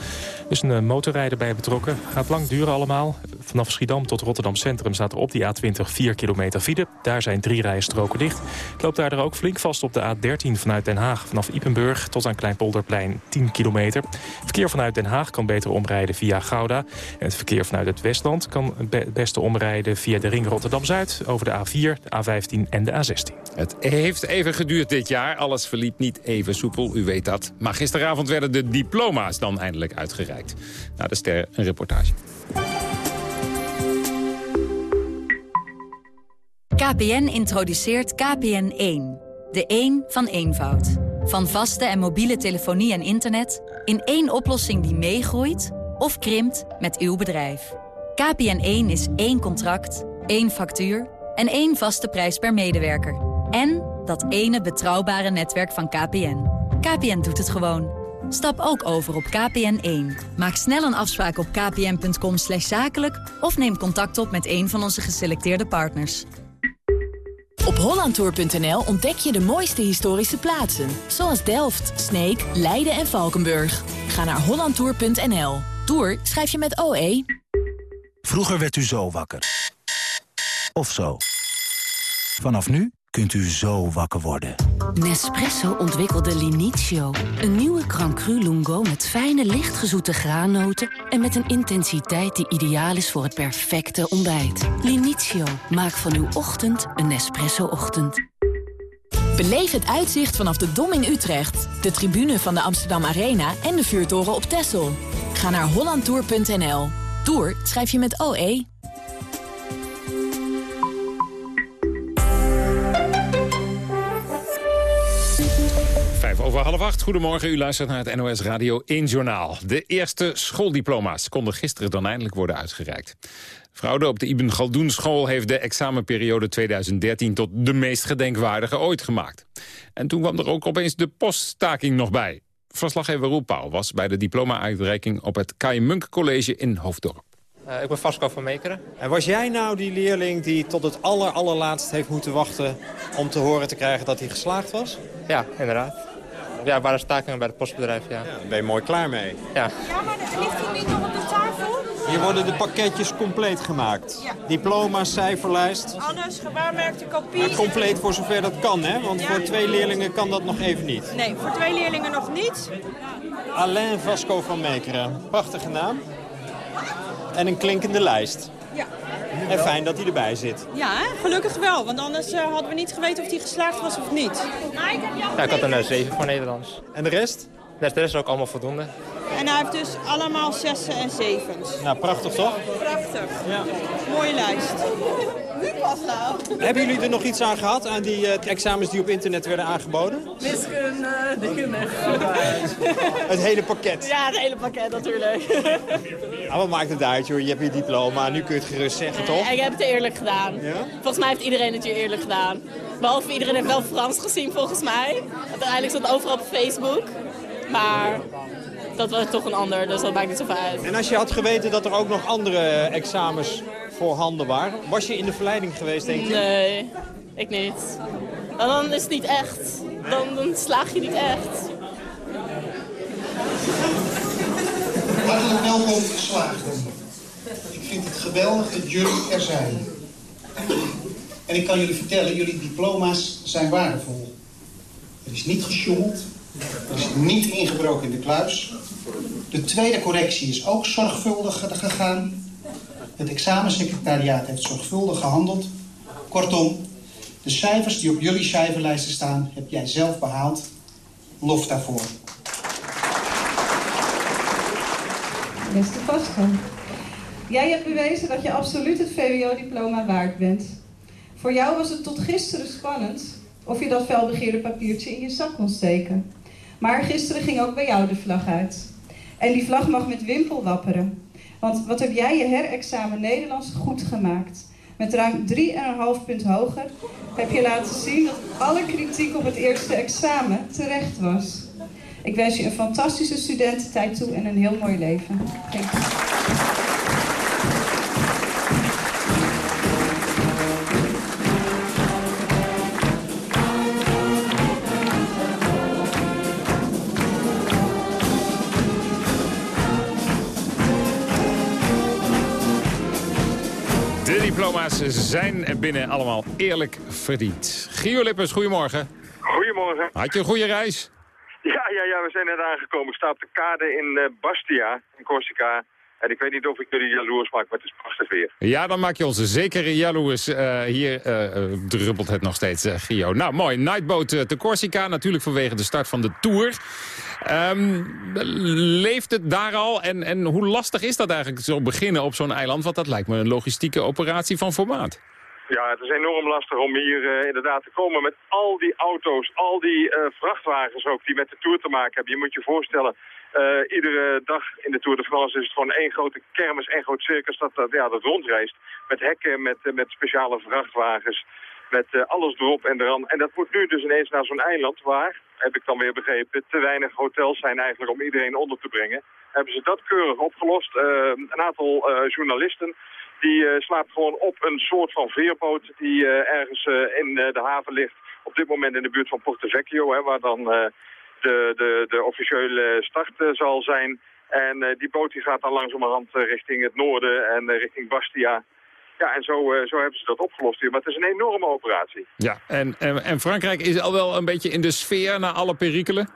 Is een uh, motorrijder bij betrokken. Gaat lang duren allemaal. Vanaf Schiedam tot Rotterdam Centrum staat er op die A20 4 kilometer file. Daar zijn drie rijstroken dicht. Het loopt daar ook flink vast op de A13 vanuit Den Haag. Vanaf Ipenburg tot aan Kleinpolderplein 10 kilometer. Verkeer vanuit Den Haag kan beter omrijden via Gouda. En het verkeer vanuit het Westland kan het beste omrijden via de ring Rotterdam-Zuid... over de A4, de A15 en de A16. Het heeft even geduurd dit jaar. Alles verliep niet even soepel, u weet dat. Maar gisteravond werden de diploma's dan eindelijk uitgereikt. Nou, de ster een reportage. KPN introduceert KPN1. De 1 van eenvoud. Van vaste en mobiele telefonie en internet... in één oplossing die meegroeit of krimpt met uw bedrijf. KPN1 is één contract één factuur en één vaste prijs per medewerker. En dat ene betrouwbare netwerk van KPN. KPN doet het gewoon. Stap ook over op KPN1. Maak snel een afspraak op kpn.com zakelijk... of neem contact op met een van onze geselecteerde partners. Op hollandtour.nl ontdek je de mooiste historische plaatsen. Zoals Delft, Sneek, Leiden en Valkenburg. Ga naar hollandtour.nl. Tour schrijf je met OE. Vroeger werd u zo wakker. Of zo. Vanaf nu kunt u zo wakker worden. Nespresso ontwikkelde Linizio. Een nieuwe Crancru Lungo met fijne, lichtgezoete graannoten... en met een intensiteit die ideaal is voor het perfecte ontbijt. Linizio, maak van uw ochtend een Nespresso-ochtend. Beleef het uitzicht vanaf de Dom in Utrecht, de tribune van de Amsterdam Arena... en de vuurtoren op Texel. Ga naar hollandtour.nl. Tour schrijf je met OE. Over half acht. Goedemorgen, u luistert naar het NOS Radio 1 Journaal. De eerste schooldiploma's konden gisteren dan eindelijk worden uitgereikt. Fraude op de Ibn Galdoen school heeft de examenperiode 2013 tot de meest gedenkwaardige ooit gemaakt. En toen kwam er ook opeens de poststaking nog bij. Verslaggever Roel Pauw was bij de diploma-uitreiking op het Kai Munk College in Hoofddorp. Uh, ik ben Vasco van Mekeren. En was jij nou die leerling die tot het aller, allerlaatst heeft moeten wachten... om te horen te krijgen dat hij geslaagd was? Ja, inderdaad. Ja, waren stakingen bij het postbedrijf, ja. Daar ben je mooi klaar mee. Ja. Ja, maar ligt hij niet nog op de tafel? Hier worden de pakketjes compleet gemaakt. Ja. Diploma, cijferlijst. Alles, gewaarmerkte kopie. Maar compleet voor zover dat kan, hè? Want voor twee leerlingen kan dat nog even niet. Nee, voor twee leerlingen nog niet. Alain Vasco van Meekeren. Prachtige naam. En een klinkende lijst. Ja. En fijn dat hij erbij zit. Ja, hè? gelukkig wel. Want anders eh, hadden we niet geweten of hij geslaagd was of niet. Ja, ik had een 7 voor Nederlands. En de rest? De rest is ook allemaal voldoende. En hij heeft dus allemaal zessen en zevens. Nou, prachtig toch? Prachtig. Ja. Mooie lijst. Nu pas nou. Hebben jullie er nog iets aan gehad, aan die eh, examens die op internet werden aangeboden? Wiskunde, dingen. Het hele pakket. Ja, het hele pakket natuurlijk. Ah, wat maakt het uit, joh? Je hebt je diploma, nu kun je het gerust zeggen, toch? Ik heb het eerlijk gedaan. Ja? Volgens mij heeft iedereen het hier eerlijk gedaan. Behalve iedereen heeft wel Frans gezien, volgens mij. Uiteindelijk stond overal op Facebook. Maar dat was toch een ander, dus dat maakt niet zoveel uit. En als je had geweten dat er ook nog andere examens voorhanden waren, was je in de verleiding geweest, denk je? Nee, ik niet. En dan is het niet echt. Dan, dan slaag je niet echt. Hartelijk welkom geslaagden. Ik vind het geweldig dat jullie er zijn. En ik kan jullie vertellen, jullie diploma's zijn waardevol. Er is niet gesjoemeld. Er is niet ingebroken in de kluis. De tweede correctie is ook zorgvuldig gegaan. Het examensecretariaat heeft zorgvuldig gehandeld. Kortom, de cijfers die op jullie cijferlijsten staan, heb jij zelf behaald. Lof daarvoor. Beste Vasco, jij hebt bewezen dat je absoluut het VWO-diploma waard bent. Voor jou was het tot gisteren spannend of je dat felbegeerde papiertje in je zak kon steken. Maar gisteren ging ook bij jou de vlag uit. En die vlag mag met wimpel wapperen. Want wat heb jij je herexamen Nederlands goed gemaakt? Met ruim 3,5 punt hoger heb je laten zien dat alle kritiek op het eerste examen terecht was. Ik wens je een fantastische studententijd toe en een heel mooi leven. Dank je. Diploma's zijn binnen allemaal eerlijk verdiend. Gio Lippers, goedemorgen. Goedemorgen. Had je een goede reis? Ja, ja, ja, we zijn net aangekomen. Ik sta op de kade in eh, Bastia, in Corsica. En ik weet niet of ik jullie jaloers maak, maar het is prachtig weer. Ja, dan maak je ons zeker jaloers. Eh, hier eh, druppelt het nog steeds, eh, Gio. Nou, mooi. Nightboat te Corsica, natuurlijk vanwege de start van de Tour. Ehm, leeft het daar al? En, en hoe lastig is dat eigenlijk zo beginnen op zo'n eiland? Want dat lijkt me een logistieke operatie van formaat. Ja, het is enorm lastig om hier inderdaad te komen met al die auto's, al die vrachtwagens ook die met de Tour te maken hebben. Je moet je voorstellen, eh, iedere dag in de Tour de France is het gewoon één grote kermis, één groot circus dat, dat, ja, dat rondreist. Met hekken, met, eh, met speciale vrachtwagens, met eh, alles erop en eraan. En dat moet nu dus ineens naar zo'n eiland waar, heb ik dan weer begrepen, te weinig hotels zijn eigenlijk om iedereen onder te brengen. Hebben ze dat keurig opgelost. Een aantal journalisten die slaapt gewoon op een soort van veerboot die ergens in de haven ligt. Op dit moment in de buurt van Porto Vecchio, hè, waar dan de, de, de officiële start zal zijn. En die boot die gaat dan langzamerhand richting het noorden en richting Bastia. Ja, en zo, zo hebben ze dat opgelost hier. Maar het is een enorme operatie. Ja, en, en, en Frankrijk is al wel een beetje in de sfeer na alle perikelen?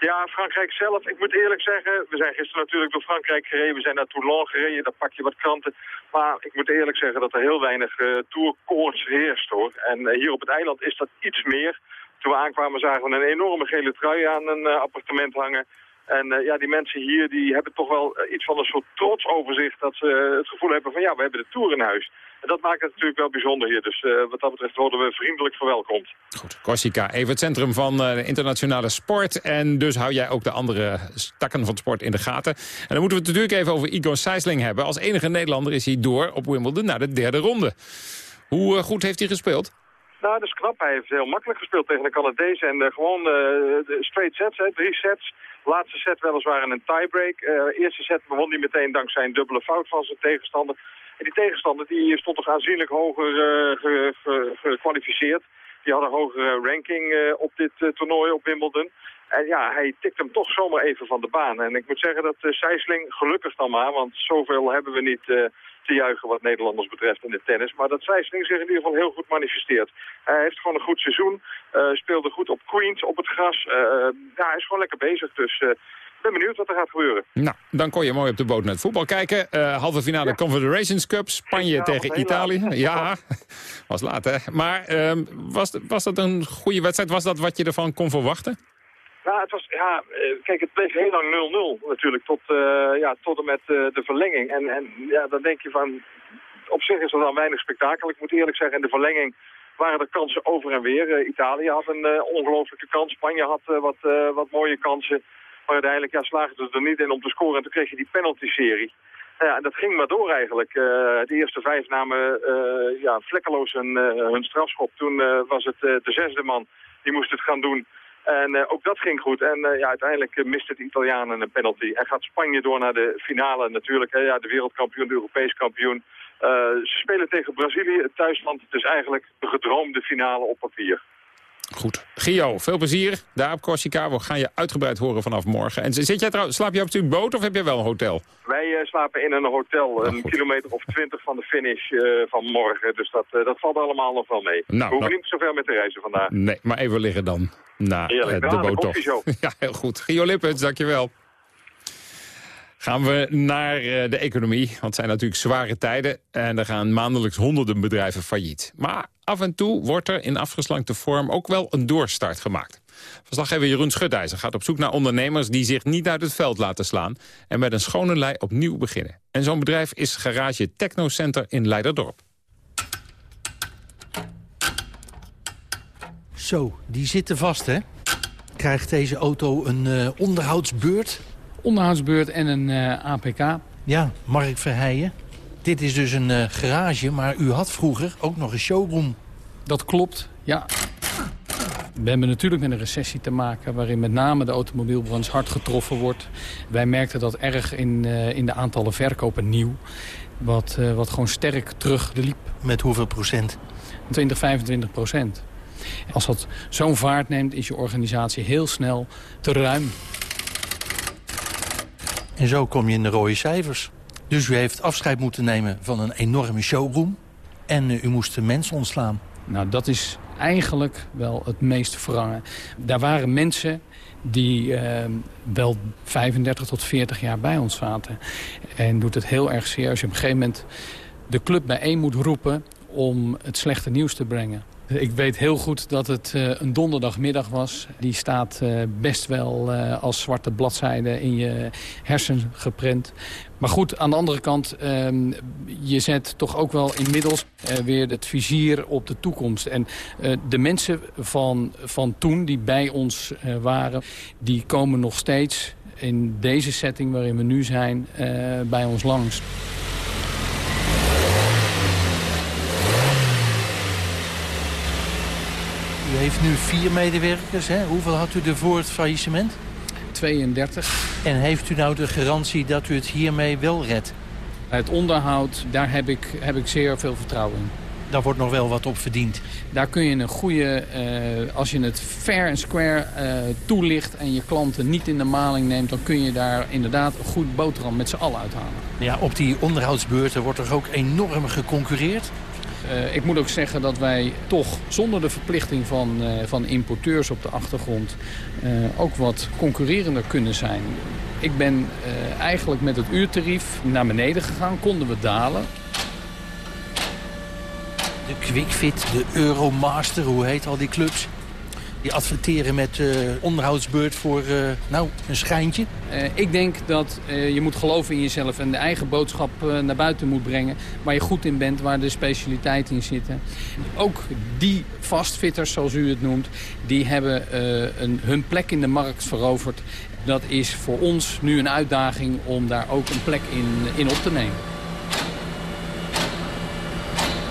Ja, Frankrijk zelf. Ik moet eerlijk zeggen, we zijn gisteren natuurlijk door Frankrijk gereden. We zijn naar Toulon gereden, daar pak je wat kranten. Maar ik moet eerlijk zeggen dat er heel weinig uh, tourkoorts heerst hoor. En uh, hier op het eiland is dat iets meer. Toen we aankwamen zagen we een enorme gele trui aan een uh, appartement hangen. En ja, die mensen hier die hebben toch wel iets van een soort trots over zich. Dat ze het gevoel hebben van ja, we hebben de Tour in huis. En dat maakt het natuurlijk wel bijzonder hier. Dus wat dat betreft worden we vriendelijk verwelkomd. Goed, Corsica, even het centrum van internationale sport. En dus hou jij ook de andere takken van sport in de gaten. En dan moeten we het natuurlijk even over Igor Sijsling hebben. Als enige Nederlander is hij door op Wimbledon naar de derde ronde. Hoe goed heeft hij gespeeld? Nou, dat is knap. Hij heeft heel makkelijk gespeeld tegen de Canadees. En gewoon straight sets, hè, drie sets. Laatste set weliswaar in een tiebreak. eerste set won hij meteen dankzij een dubbele fout van zijn tegenstander. En die tegenstander die stond toch aanzienlijk hoger uh, ge, ge, gekwalificeerd. Die had een hogere ranking uh, op dit uh, toernooi op Wimbledon. En ja, hij tikt hem toch zomaar even van de baan. En ik moet zeggen dat uh, Sijsling, gelukkig dan maar, want zoveel hebben we niet uh, te juichen wat Nederlanders betreft in de tennis. Maar dat Sijsling zich in ieder geval heel goed manifesteert. Hij heeft gewoon een goed seizoen, uh, speelde goed op Queens, op het gras. ja, hij is gewoon lekker bezig, dus ben benieuwd wat er gaat gebeuren. Nou, dan kon je mooi op de boot naar het voetbal kijken. Uh, halve finale ja. Confederations Cup, Spanje ja, tegen Italië. Laat. Ja, was laat hè. Maar uh, was, was dat een goede wedstrijd? Was dat wat je ervan kon verwachten? Nou, het was, ja, kijk, het bleef heel lang 0-0 natuurlijk, tot, uh, ja, tot en met uh, de verlenging. En, en ja, dan denk je van, op zich is er dan weinig spektakel. Ik moet eerlijk zeggen, in de verlenging waren er kansen over en weer. Italië had een ongelofelijke kans, Spanje had wat, wat mooie kansen. Maar uiteindelijk ja, slaagden ze er niet in om te scoren en toen kreeg je die penalty-serie. Ja, en dat ging maar door eigenlijk. De eerste vijf namen ja, vlekkeloos hun, hun strafschop. Toen was het de zesde man die moest het gaan doen. En ook dat ging goed. En ja, uiteindelijk miste het Italianen een penalty. En gaat Spanje door naar de finale natuurlijk. Hè, ja, de wereldkampioen, de Europees kampioen. ze spelen tegen Brazilië, het thuisland. Het is eigenlijk de gedroomde finale op papier. Goed. Gio, veel plezier daar op Corsica. We gaan je uitgebreid horen vanaf morgen. En zit jij trouwens, slaap je op een boot of heb je wel een hotel? Wij uh, slapen in een hotel, oh, een kilometer of twintig van de finish uh, van morgen. Dus dat, uh, dat valt allemaal nog wel mee. Nou, We hoeven nou. niet zo ver met te reizen vandaag. Nee, maar even liggen dan. Na de boot toch. ja, heel goed. Gio Lippens, dankjewel. Gaan we naar de economie, want het zijn natuurlijk zware tijden... en er gaan maandelijks honderden bedrijven failliet. Maar af en toe wordt er in afgeslankte vorm ook wel een doorstart gemaakt. Verslaggever Jeroen Schutijzer gaat op zoek naar ondernemers... die zich niet uit het veld laten slaan... en met een schone lei opnieuw beginnen. En zo'n bedrijf is garage Technocenter in Leiderdorp. Zo, die zitten vast, hè? Krijgt deze auto een uh, onderhoudsbeurt? Onderhoudsbeurt en een uh, APK. Ja, Mark Verheijen. Dit is dus een uh, garage, maar u had vroeger ook nog een showroom. Dat klopt, ja. We hebben natuurlijk met een recessie te maken... waarin met name de automobielbranche hard getroffen wordt. Wij merkten dat erg in, uh, in de aantallen verkopen nieuw. Wat, uh, wat gewoon sterk terugliep. Met hoeveel procent? 20, 25 procent. Als dat zo'n vaart neemt, is je organisatie heel snel te ruim. En zo kom je in de rode cijfers. Dus u heeft afscheid moeten nemen van een enorme showroom. En uh, u moest mensen ontslaan. Nou, dat is eigenlijk wel het meest verrangen. Daar waren mensen die uh, wel 35 tot 40 jaar bij ons zaten. En doet het heel erg zeer als je op een gegeven moment de club bijeen moet roepen om het slechte nieuws te brengen. Ik weet heel goed dat het uh, een donderdagmiddag was. Die staat uh, best wel uh, als zwarte bladzijde in je hersen geprent. Maar goed, aan de andere kant, ehm, je zet toch ook wel inmiddels weer het vizier op de toekomst. En de mensen van, van toen die bij ons waren, die komen nog steeds in deze setting waarin we nu zijn bij ons langs. U heeft nu vier medewerkers. Hè? Hoeveel had u er voor het faillissement? 32. En heeft u nou de garantie dat u het hiermee wel redt? Het onderhoud, daar heb ik, heb ik zeer veel vertrouwen in. Daar wordt nog wel wat op verdiend. Daar kun je een goede, uh, als je het fair en square uh, toelicht... en je klanten niet in de maling neemt... dan kun je daar inderdaad een goed boterham met z'n allen uithalen. Ja, op die onderhoudsbeurten wordt er ook enorm geconcurreerd. Uh, ik moet ook zeggen dat wij toch zonder de verplichting van, uh, van importeurs op de achtergrond... Uh, ook wat concurrerender kunnen zijn. Ik ben eigenlijk met het uurtarief naar beneden gegaan, konden we dalen. De Quickfit, de Euromaster, hoe heet al die clubs? Die adverteren met uh, onderhoudsbeurt voor uh, nou, een schijntje? Uh, ik denk dat je moet geloven in jezelf en de eigen boodschap naar buiten moet brengen. Waar je goed in bent, waar de specialiteiten in zitten. Ook die fastfitters, zoals u het noemt, die hebben een, hun plek in de markt veroverd. Dat is voor ons nu een uitdaging om daar ook een plek in, in op te nemen.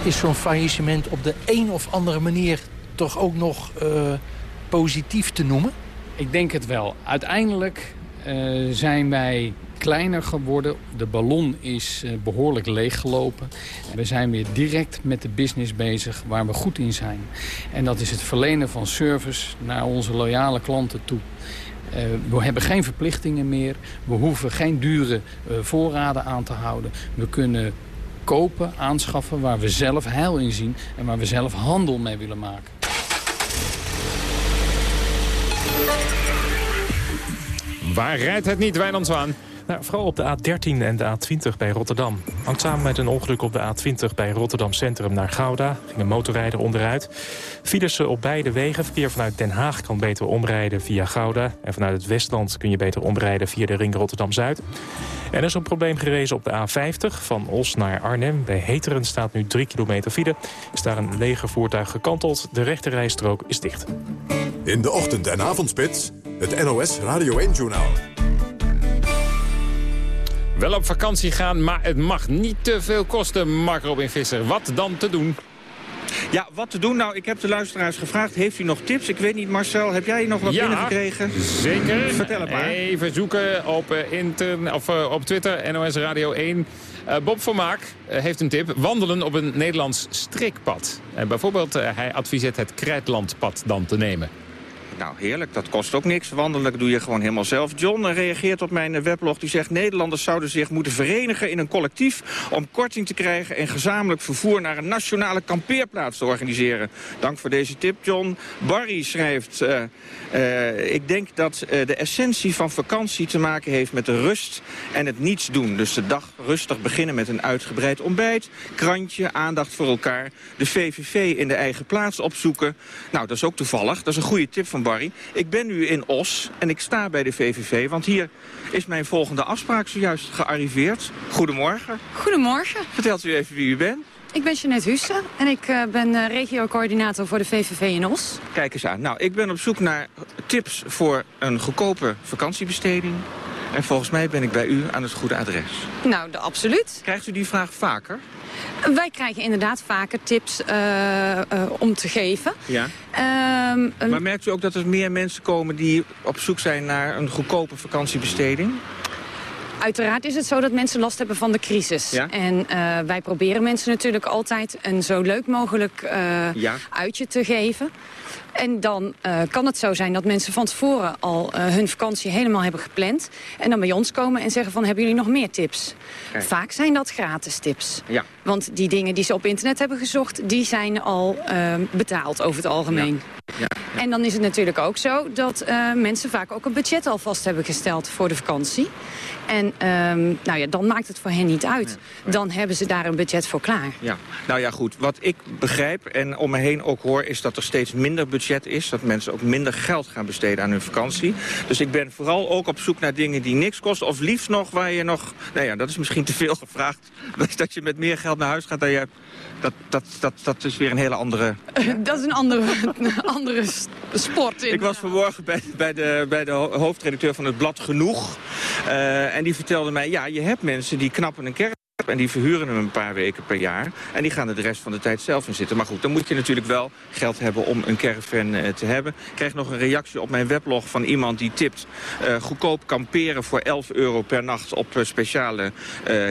Is zo'n faillissement op de een of andere manier toch ook nog positief te noemen? Ik denk het wel. Uiteindelijk uh, zijn wij kleiner geworden. De ballon is uh, behoorlijk leeggelopen. We zijn weer direct met de business bezig waar we goed in zijn. En dat is het verlenen van service naar onze loyale klanten toe. Uh, we hebben geen verplichtingen meer. We hoeven geen dure voorraden aan te houden. We kunnen kopen, aanschaffen waar we zelf heil in zien... en waar we zelf handel mee willen maken. Waar rijdt het niet, Wijnand Zwaan? Nou, vooral op de A13 en de A20 bij Rotterdam. Hangt samen met een ongeluk op de A20 bij Rotterdam Centrum naar Gouda. Ging een motorrijder onderuit. Files op beide wegen. Verkeer vanuit Den Haag kan beter omrijden via Gouda. En vanuit het Westland kun je beter omrijden via de ring Rotterdam-Zuid. En er is een probleem gerezen op de A50 van Os naar Arnhem. Bij Heteren staat nu 3 kilometer file. Is daar een lege voertuig gekanteld. De rechterrijstrook is dicht. In de ochtend- en avondspits, het NOS Radio 1-journaal. Wel op vakantie gaan, maar het mag niet te veel kosten, Mark Robin Visser. Wat dan te doen? Ja, wat te doen? Nou, ik heb de luisteraars gevraagd. Heeft u nog tips? Ik weet niet, Marcel, heb jij nog wat ja, binnengekregen? zeker. Vertel het maar. Even zoeken op, uh, intern, of, uh, op Twitter, NOS Radio 1. Uh, Bob Vermaak heeft een tip. Wandelen op een Nederlands strikpad. bijvoorbeeld, hij adviseert het Krijtlandpad dan te nemen. Nou, heerlijk. Dat kost ook niks. Wandelen doe je gewoon helemaal zelf. John reageert op mijn weblog. Die zegt Nederlanders zouden zich moeten verenigen in een collectief... om korting te krijgen en gezamenlijk vervoer naar een nationale kampeerplaats te organiseren. Dank voor deze tip, John. Barry schrijft... Uh, uh, ik denk dat uh, de essentie van vakantie te maken heeft met de rust en het niets doen. Dus de dag rustig beginnen met een uitgebreid ontbijt, krantje, aandacht voor elkaar. De VVV in de eigen plaats opzoeken. Nou, dat is ook toevallig. Dat is een goede tip van Barry. Ik ben nu in Os en ik sta bij de VVV, want hier is mijn volgende afspraak zojuist gearriveerd. Goedemorgen. Goedemorgen. Vertelt u even wie u bent. Ik ben Jeanette Hussen en ik uh, ben uh, regio-coördinator voor de VVV in Os. Kijk eens aan. Nou, ik ben op zoek naar tips voor een goedkope vakantiebesteding. En volgens mij ben ik bij u aan het goede adres. Nou, de, absoluut. Krijgt u die vraag vaker? Wij krijgen inderdaad vaker tips uh, uh, om te geven. Ja. Um, een... Maar merkt u ook dat er meer mensen komen die op zoek zijn naar een goedkope vakantiebesteding? Uiteraard is het zo dat mensen last hebben van de crisis. Ja? En uh, wij proberen mensen natuurlijk altijd een zo leuk mogelijk ja. uitje te geven. En dan uh, kan het zo zijn dat mensen van tevoren al uh, hun vakantie helemaal hebben gepland. En dan bij ons komen en zeggen van, hebben jullie nog meer tips? Vaak zijn dat gratis tips. Ja. Want die dingen die ze op internet hebben gezocht, die zijn al uh, betaald over het algemeen. Ja. Ja. En dan is het natuurlijk ook zo dat uh, mensen vaak ook een budget al vast hebben gesteld voor de vakantie. En um, nou ja, dan maakt het voor hen niet uit. Dan hebben ze daar een budget voor klaar. Ja. Nou ja, goed. Wat ik begrijp en om me heen ook hoor... is dat er steeds minder budget is. Dat mensen ook minder geld gaan besteden aan hun vakantie. Dus ik ben vooral ook op zoek naar dingen die niks kosten. Of liefst nog waar je nog... Nou ja, dat is misschien te veel gevraagd. Dat je met meer geld naar huis gaat dan je... Dat, dat, dat, dat is weer een hele andere... dat is een andere, andere sport. In. Ik was vanmorgen bij, bij, de, bij de hoofdredacteur van het blad Genoeg. Uh, en die vertelde mij, ja, je hebt mensen die knappen een kerk en die verhuren hem een paar weken per jaar. En die gaan er de rest van de tijd zelf in zitten. Maar goed, dan moet je natuurlijk wel geld hebben om een caravan uh, te hebben. Ik kreeg nog een reactie op mijn weblog van iemand die tipt... Uh, goedkoop kamperen voor 11 euro per nacht op uh, speciale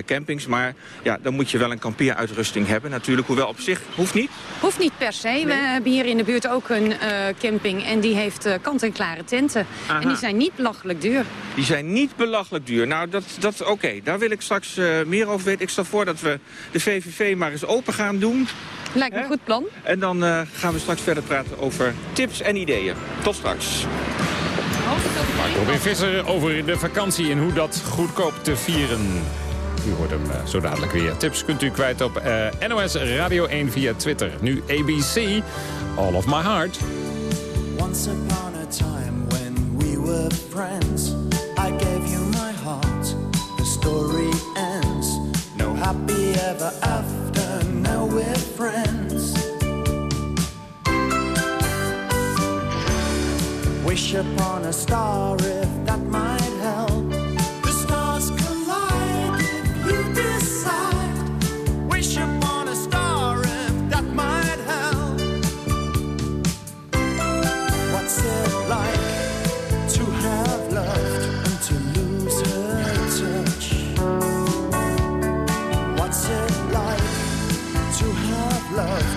campings. Maar ja, dan moet je wel een kampeeruitrusting hebben natuurlijk. Hoewel op zich, hoeft niet. Hoeft niet per se. Nee. We hebben hier in de buurt ook een camping. En die heeft kant-en-klare tenten. Aha. En die zijn niet belachelijk duur. Die zijn niet belachelijk duur. Nou, dat, dat, oké. Okay. Daar wil ik straks meer over weten. Ik stel voor dat we de VVV maar eens open gaan doen. Lijkt me een goed plan. En dan uh, gaan we straks verder praten over tips en ideeën. Tot straks. Robin Visser over de vakantie en hoe dat goedkoop te vieren. U hoort hem uh, zo dadelijk weer. Tips kunt u kwijt op uh, NOS Radio 1 via Twitter. Nu ABC, All of My Heart. Once upon a time when we were friends I gave you my heart The story happy ever after. Now we're friends. Wish upon a star if that might love.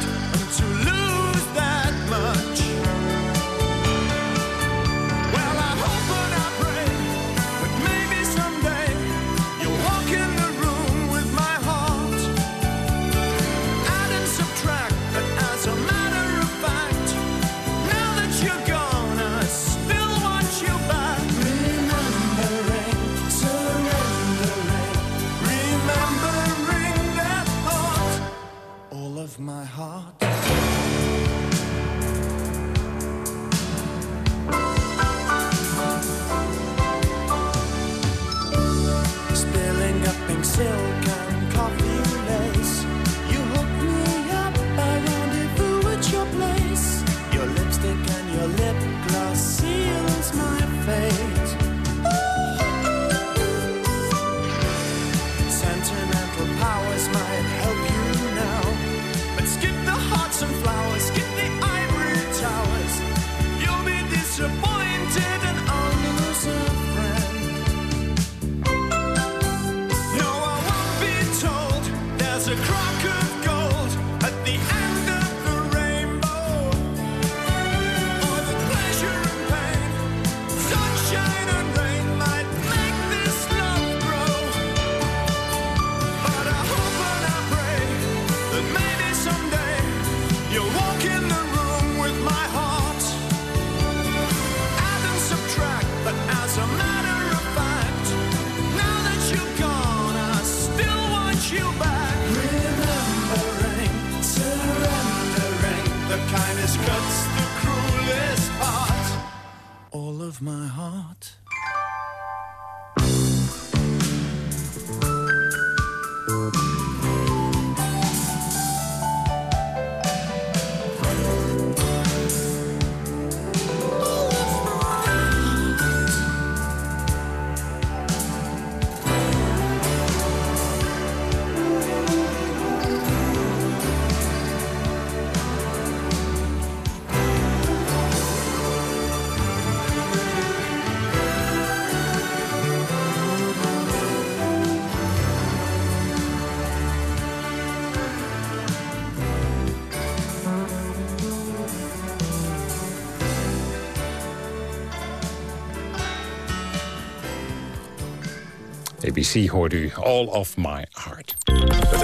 ABC hoort u All of My Heart.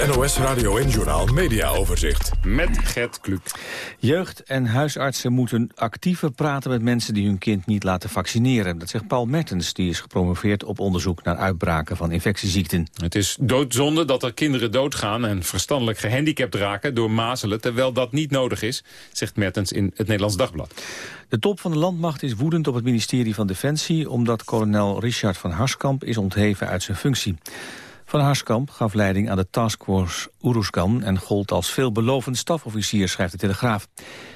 Het NOS Radio en Journal Media Overzicht. Met Gert Kluk. Jeugd- en huisartsen moeten actiever praten met mensen die hun kind niet laten vaccineren. Dat zegt Paul Mertens, die is gepromoveerd op onderzoek naar uitbraken van infectieziekten. Het is doodzonde dat er kinderen doodgaan en verstandelijk gehandicapt raken door mazelen, terwijl dat niet nodig is, zegt Mertens in het Nederlands Dagblad. De top van de landmacht is woedend op het ministerie van Defensie... omdat kolonel Richard van Harskamp is ontheven uit zijn functie. Van Harskamp gaf leiding aan de taskforce Uruzgan... en gold als veelbelovend stafofficier, schrijft de Telegraaf.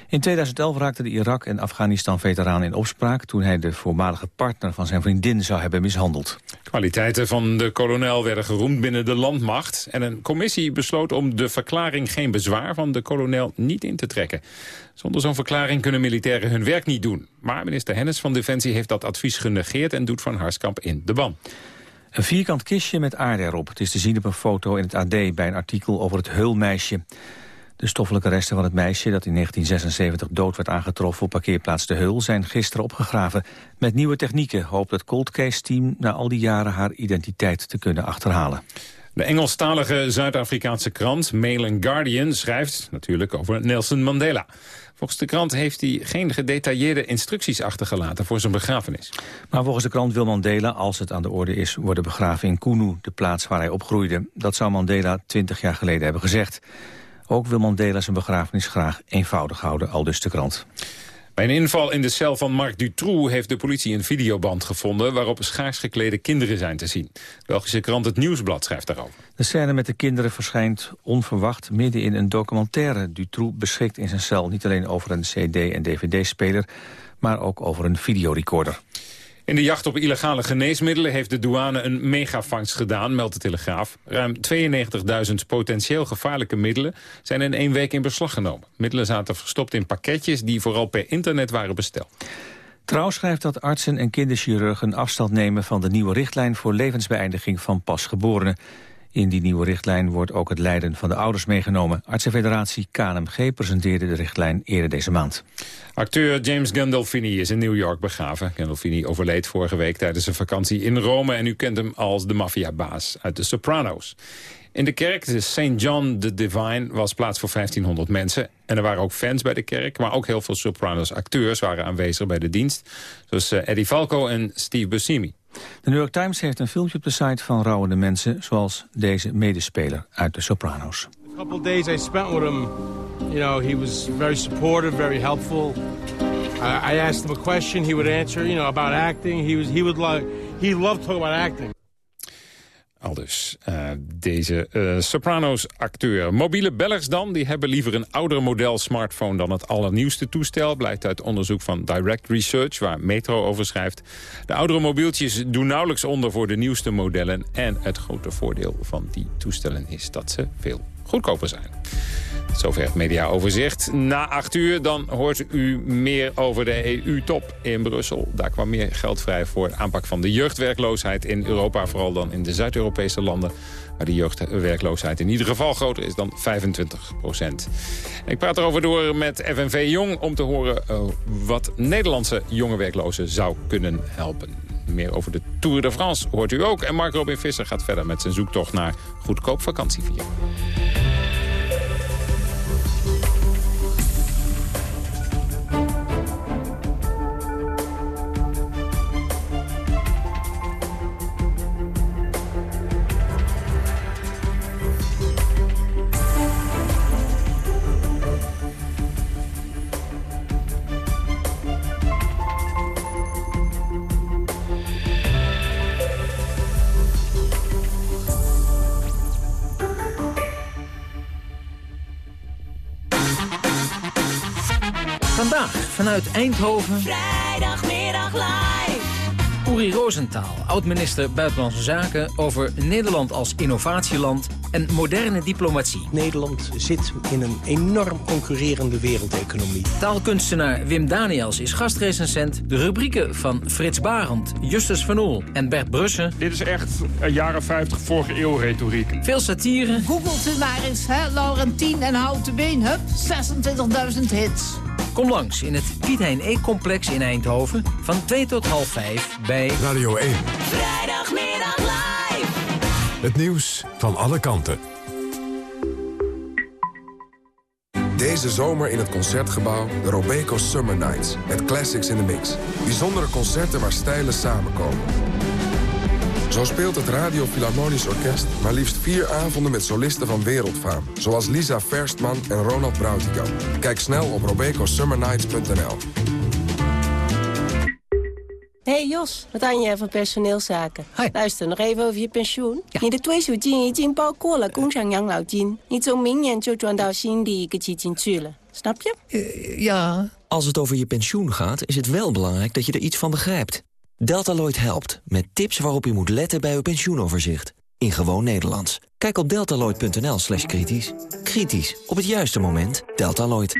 In 2011 raakte de Irak- en Afghanistan-veteraan in opspraak... toen hij de voormalige partner van zijn vriendin zou hebben mishandeld. Kwaliteiten van de kolonel werden geroemd binnen de landmacht... en een commissie besloot om de verklaring geen bezwaar van de kolonel niet in te trekken. Zonder zo'n verklaring kunnen militairen hun werk niet doen. Maar minister Hennis van Defensie heeft dat advies genegeerd... en doet Van Harskamp in de ban. Een vierkant kistje met aarde erop. Het is te zien op een foto in het AD bij een artikel over het heulmeisje. De stoffelijke resten van het meisje dat in 1976 dood werd aangetroffen op parkeerplaats De Heul zijn gisteren opgegraven. Met nieuwe technieken hoopt het cold case team na al die jaren haar identiteit te kunnen achterhalen. De Engelstalige Zuid-Afrikaanse krant Mail Guardian schrijft natuurlijk over Nelson Mandela. Volgens de krant heeft hij geen gedetailleerde instructies achtergelaten voor zijn begrafenis. Maar volgens de krant wil Mandela, als het aan de orde is, worden begraven in Kunu, de plaats waar hij opgroeide. Dat zou Mandela twintig jaar geleden hebben gezegd. Ook wil Mandela zijn begrafenis graag eenvoudig houden, al dus de krant. Bij een inval in de cel van Marc Dutroux heeft de politie een videoband gevonden... waarop schaars geklede kinderen zijn te zien. De Belgische krant Het Nieuwsblad schrijft daarover. De scène met de kinderen verschijnt onverwacht midden in een documentaire. Dutroux beschikt in zijn cel niet alleen over een cd- en dvd-speler... maar ook over een videorecorder. In de jacht op illegale geneesmiddelen heeft de douane een megavangst gedaan, meldt de Telegraaf. Ruim 92.000 potentieel gevaarlijke middelen zijn in één week in beslag genomen. Middelen zaten verstopt in pakketjes die vooral per internet waren besteld. Trouw schrijft dat artsen en kinderchirurgen afstand nemen van de nieuwe richtlijn voor levensbeëindiging van pasgeborenen. In die nieuwe richtlijn wordt ook het lijden van de ouders meegenomen. Artsenfederatie KNMG presenteerde de richtlijn eerder deze maand. Acteur James Gandolfini is in New York begraven. Gandolfini overleed vorige week tijdens een vakantie in Rome... en u kent hem als de maffiabaas uit de Sopranos. In de kerk, de St. John the Divine, was plaats voor 1500 mensen. En er waren ook fans bij de kerk, maar ook heel veel Sopranos-acteurs... waren aanwezig bij de dienst, zoals eh, Eddie Falco en Steve Buscemi. De New York Times heeft een filmpje op de site van rouwende mensen... zoals deze medespeler uit de Sopranos. A couple days I spent with him, you know, he was very supportive, very helpful. I, I asked him a question, he would answer, you know, about acting. He was, he would like, he loved talking about acting. Aldus, uh, deze uh, Sopranos-acteur. Mobiele bellers dan, die hebben liever een ouder model smartphone... dan het allernieuwste toestel, blijkt uit onderzoek van Direct Research... waar Metro over schrijft. De oudere mobieltjes doen nauwelijks onder voor de nieuwste modellen... en het grote voordeel van die toestellen is dat ze veel goedkoper zijn. Zover het mediaoverzicht. Na acht uur dan hoort u meer over de EU-top in Brussel. Daar kwam meer geld vrij voor aanpak van de jeugdwerkloosheid in Europa. Vooral dan in de Zuid-Europese landen. Waar de jeugdwerkloosheid in ieder geval groter is dan 25 procent. Ik praat erover door met FNV Jong om te horen uh, wat Nederlandse jonge werklozen zou kunnen helpen. Meer over de Tour de France hoort u ook. En Mark Robin Visser gaat verder met zijn zoektocht naar goedkoop vakantievieren. Vanuit Eindhoven... Vrijdagmiddag live. Uri Rosenthal, oud-minister Buitenlandse Zaken... over Nederland als innovatieland en moderne diplomatie. Nederland zit in een enorm concurrerende wereldeconomie. Taalkunstenaar Wim Daniels is gastrecensent. De rubrieken van Frits Barend, Justus Van Oel en Bert Brussen. Dit is echt een jaren 50 vorige eeuw retoriek. Veel satire. Googelt u maar eens, hè? Laurentien en Houten Been, hup, 26.000 hits. Kom langs in het Piet Hein E-complex in Eindhoven van 2 tot half 5 bij Radio 1. Vrijdagmiddag live. Het nieuws van alle kanten. Deze zomer in het Concertgebouw de Robeco Summer Nights. Met classics in the mix. Bijzondere concerten waar stijlen samenkomen. Zo speelt het Radio Philharmonisch Orkest maar liefst vier avonden met solisten van wereldfaam. Zoals Lisa Verstman en Ronald Brautigam. Kijk snel op robecosummernights.nl. Hey Jos, wat aan je van personeelszaken? Luister, nog even over je pensioen. Je de 退休金已经包括了工厂养老金，你从明年就转到新的一个基金去了，snap je? ja. Als het over je pensioen gaat, is het wel belangrijk dat je er iets van begrijpt. Deltaloid helpt, met tips waarop u moet letten bij uw pensioenoverzicht. In gewoon Nederlands. Kijk op deltaloid.nl slash kritisch. Kritisch, op het juiste moment. Deltaloid.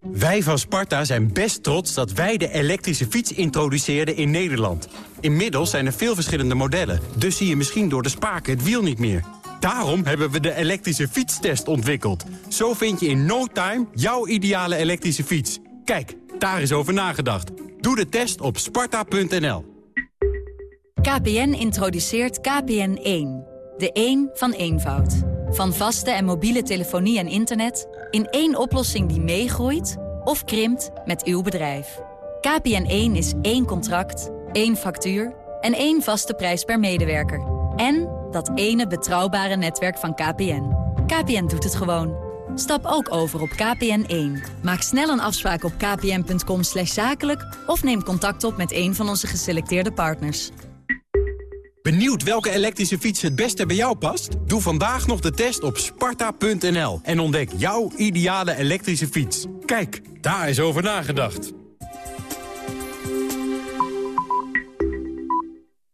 Wij van Sparta zijn best trots dat wij de elektrische fiets introduceerden in Nederland. Inmiddels zijn er veel verschillende modellen, dus zie je misschien door de spaken het wiel niet meer. Daarom hebben we de elektrische fietstest ontwikkeld. Zo vind je in no time jouw ideale elektrische fiets. Kijk, daar is over nagedacht. Doe de test op sparta.nl. KPN introduceert KPN1. De 1 van eenvoud. Van vaste en mobiele telefonie en internet... in één oplossing die meegroeit of krimpt met uw bedrijf. KPN1 is één contract, één factuur en één vaste prijs per medewerker. En dat ene betrouwbare netwerk van KPN. KPN doet het gewoon. Stap ook over op KPN1. Maak snel een afspraak op kpn.com zakelijk... of neem contact op met een van onze geselecteerde partners. Benieuwd welke elektrische fiets het beste bij jou past? Doe vandaag nog de test op sparta.nl en ontdek jouw ideale elektrische fiets. Kijk, daar is over nagedacht.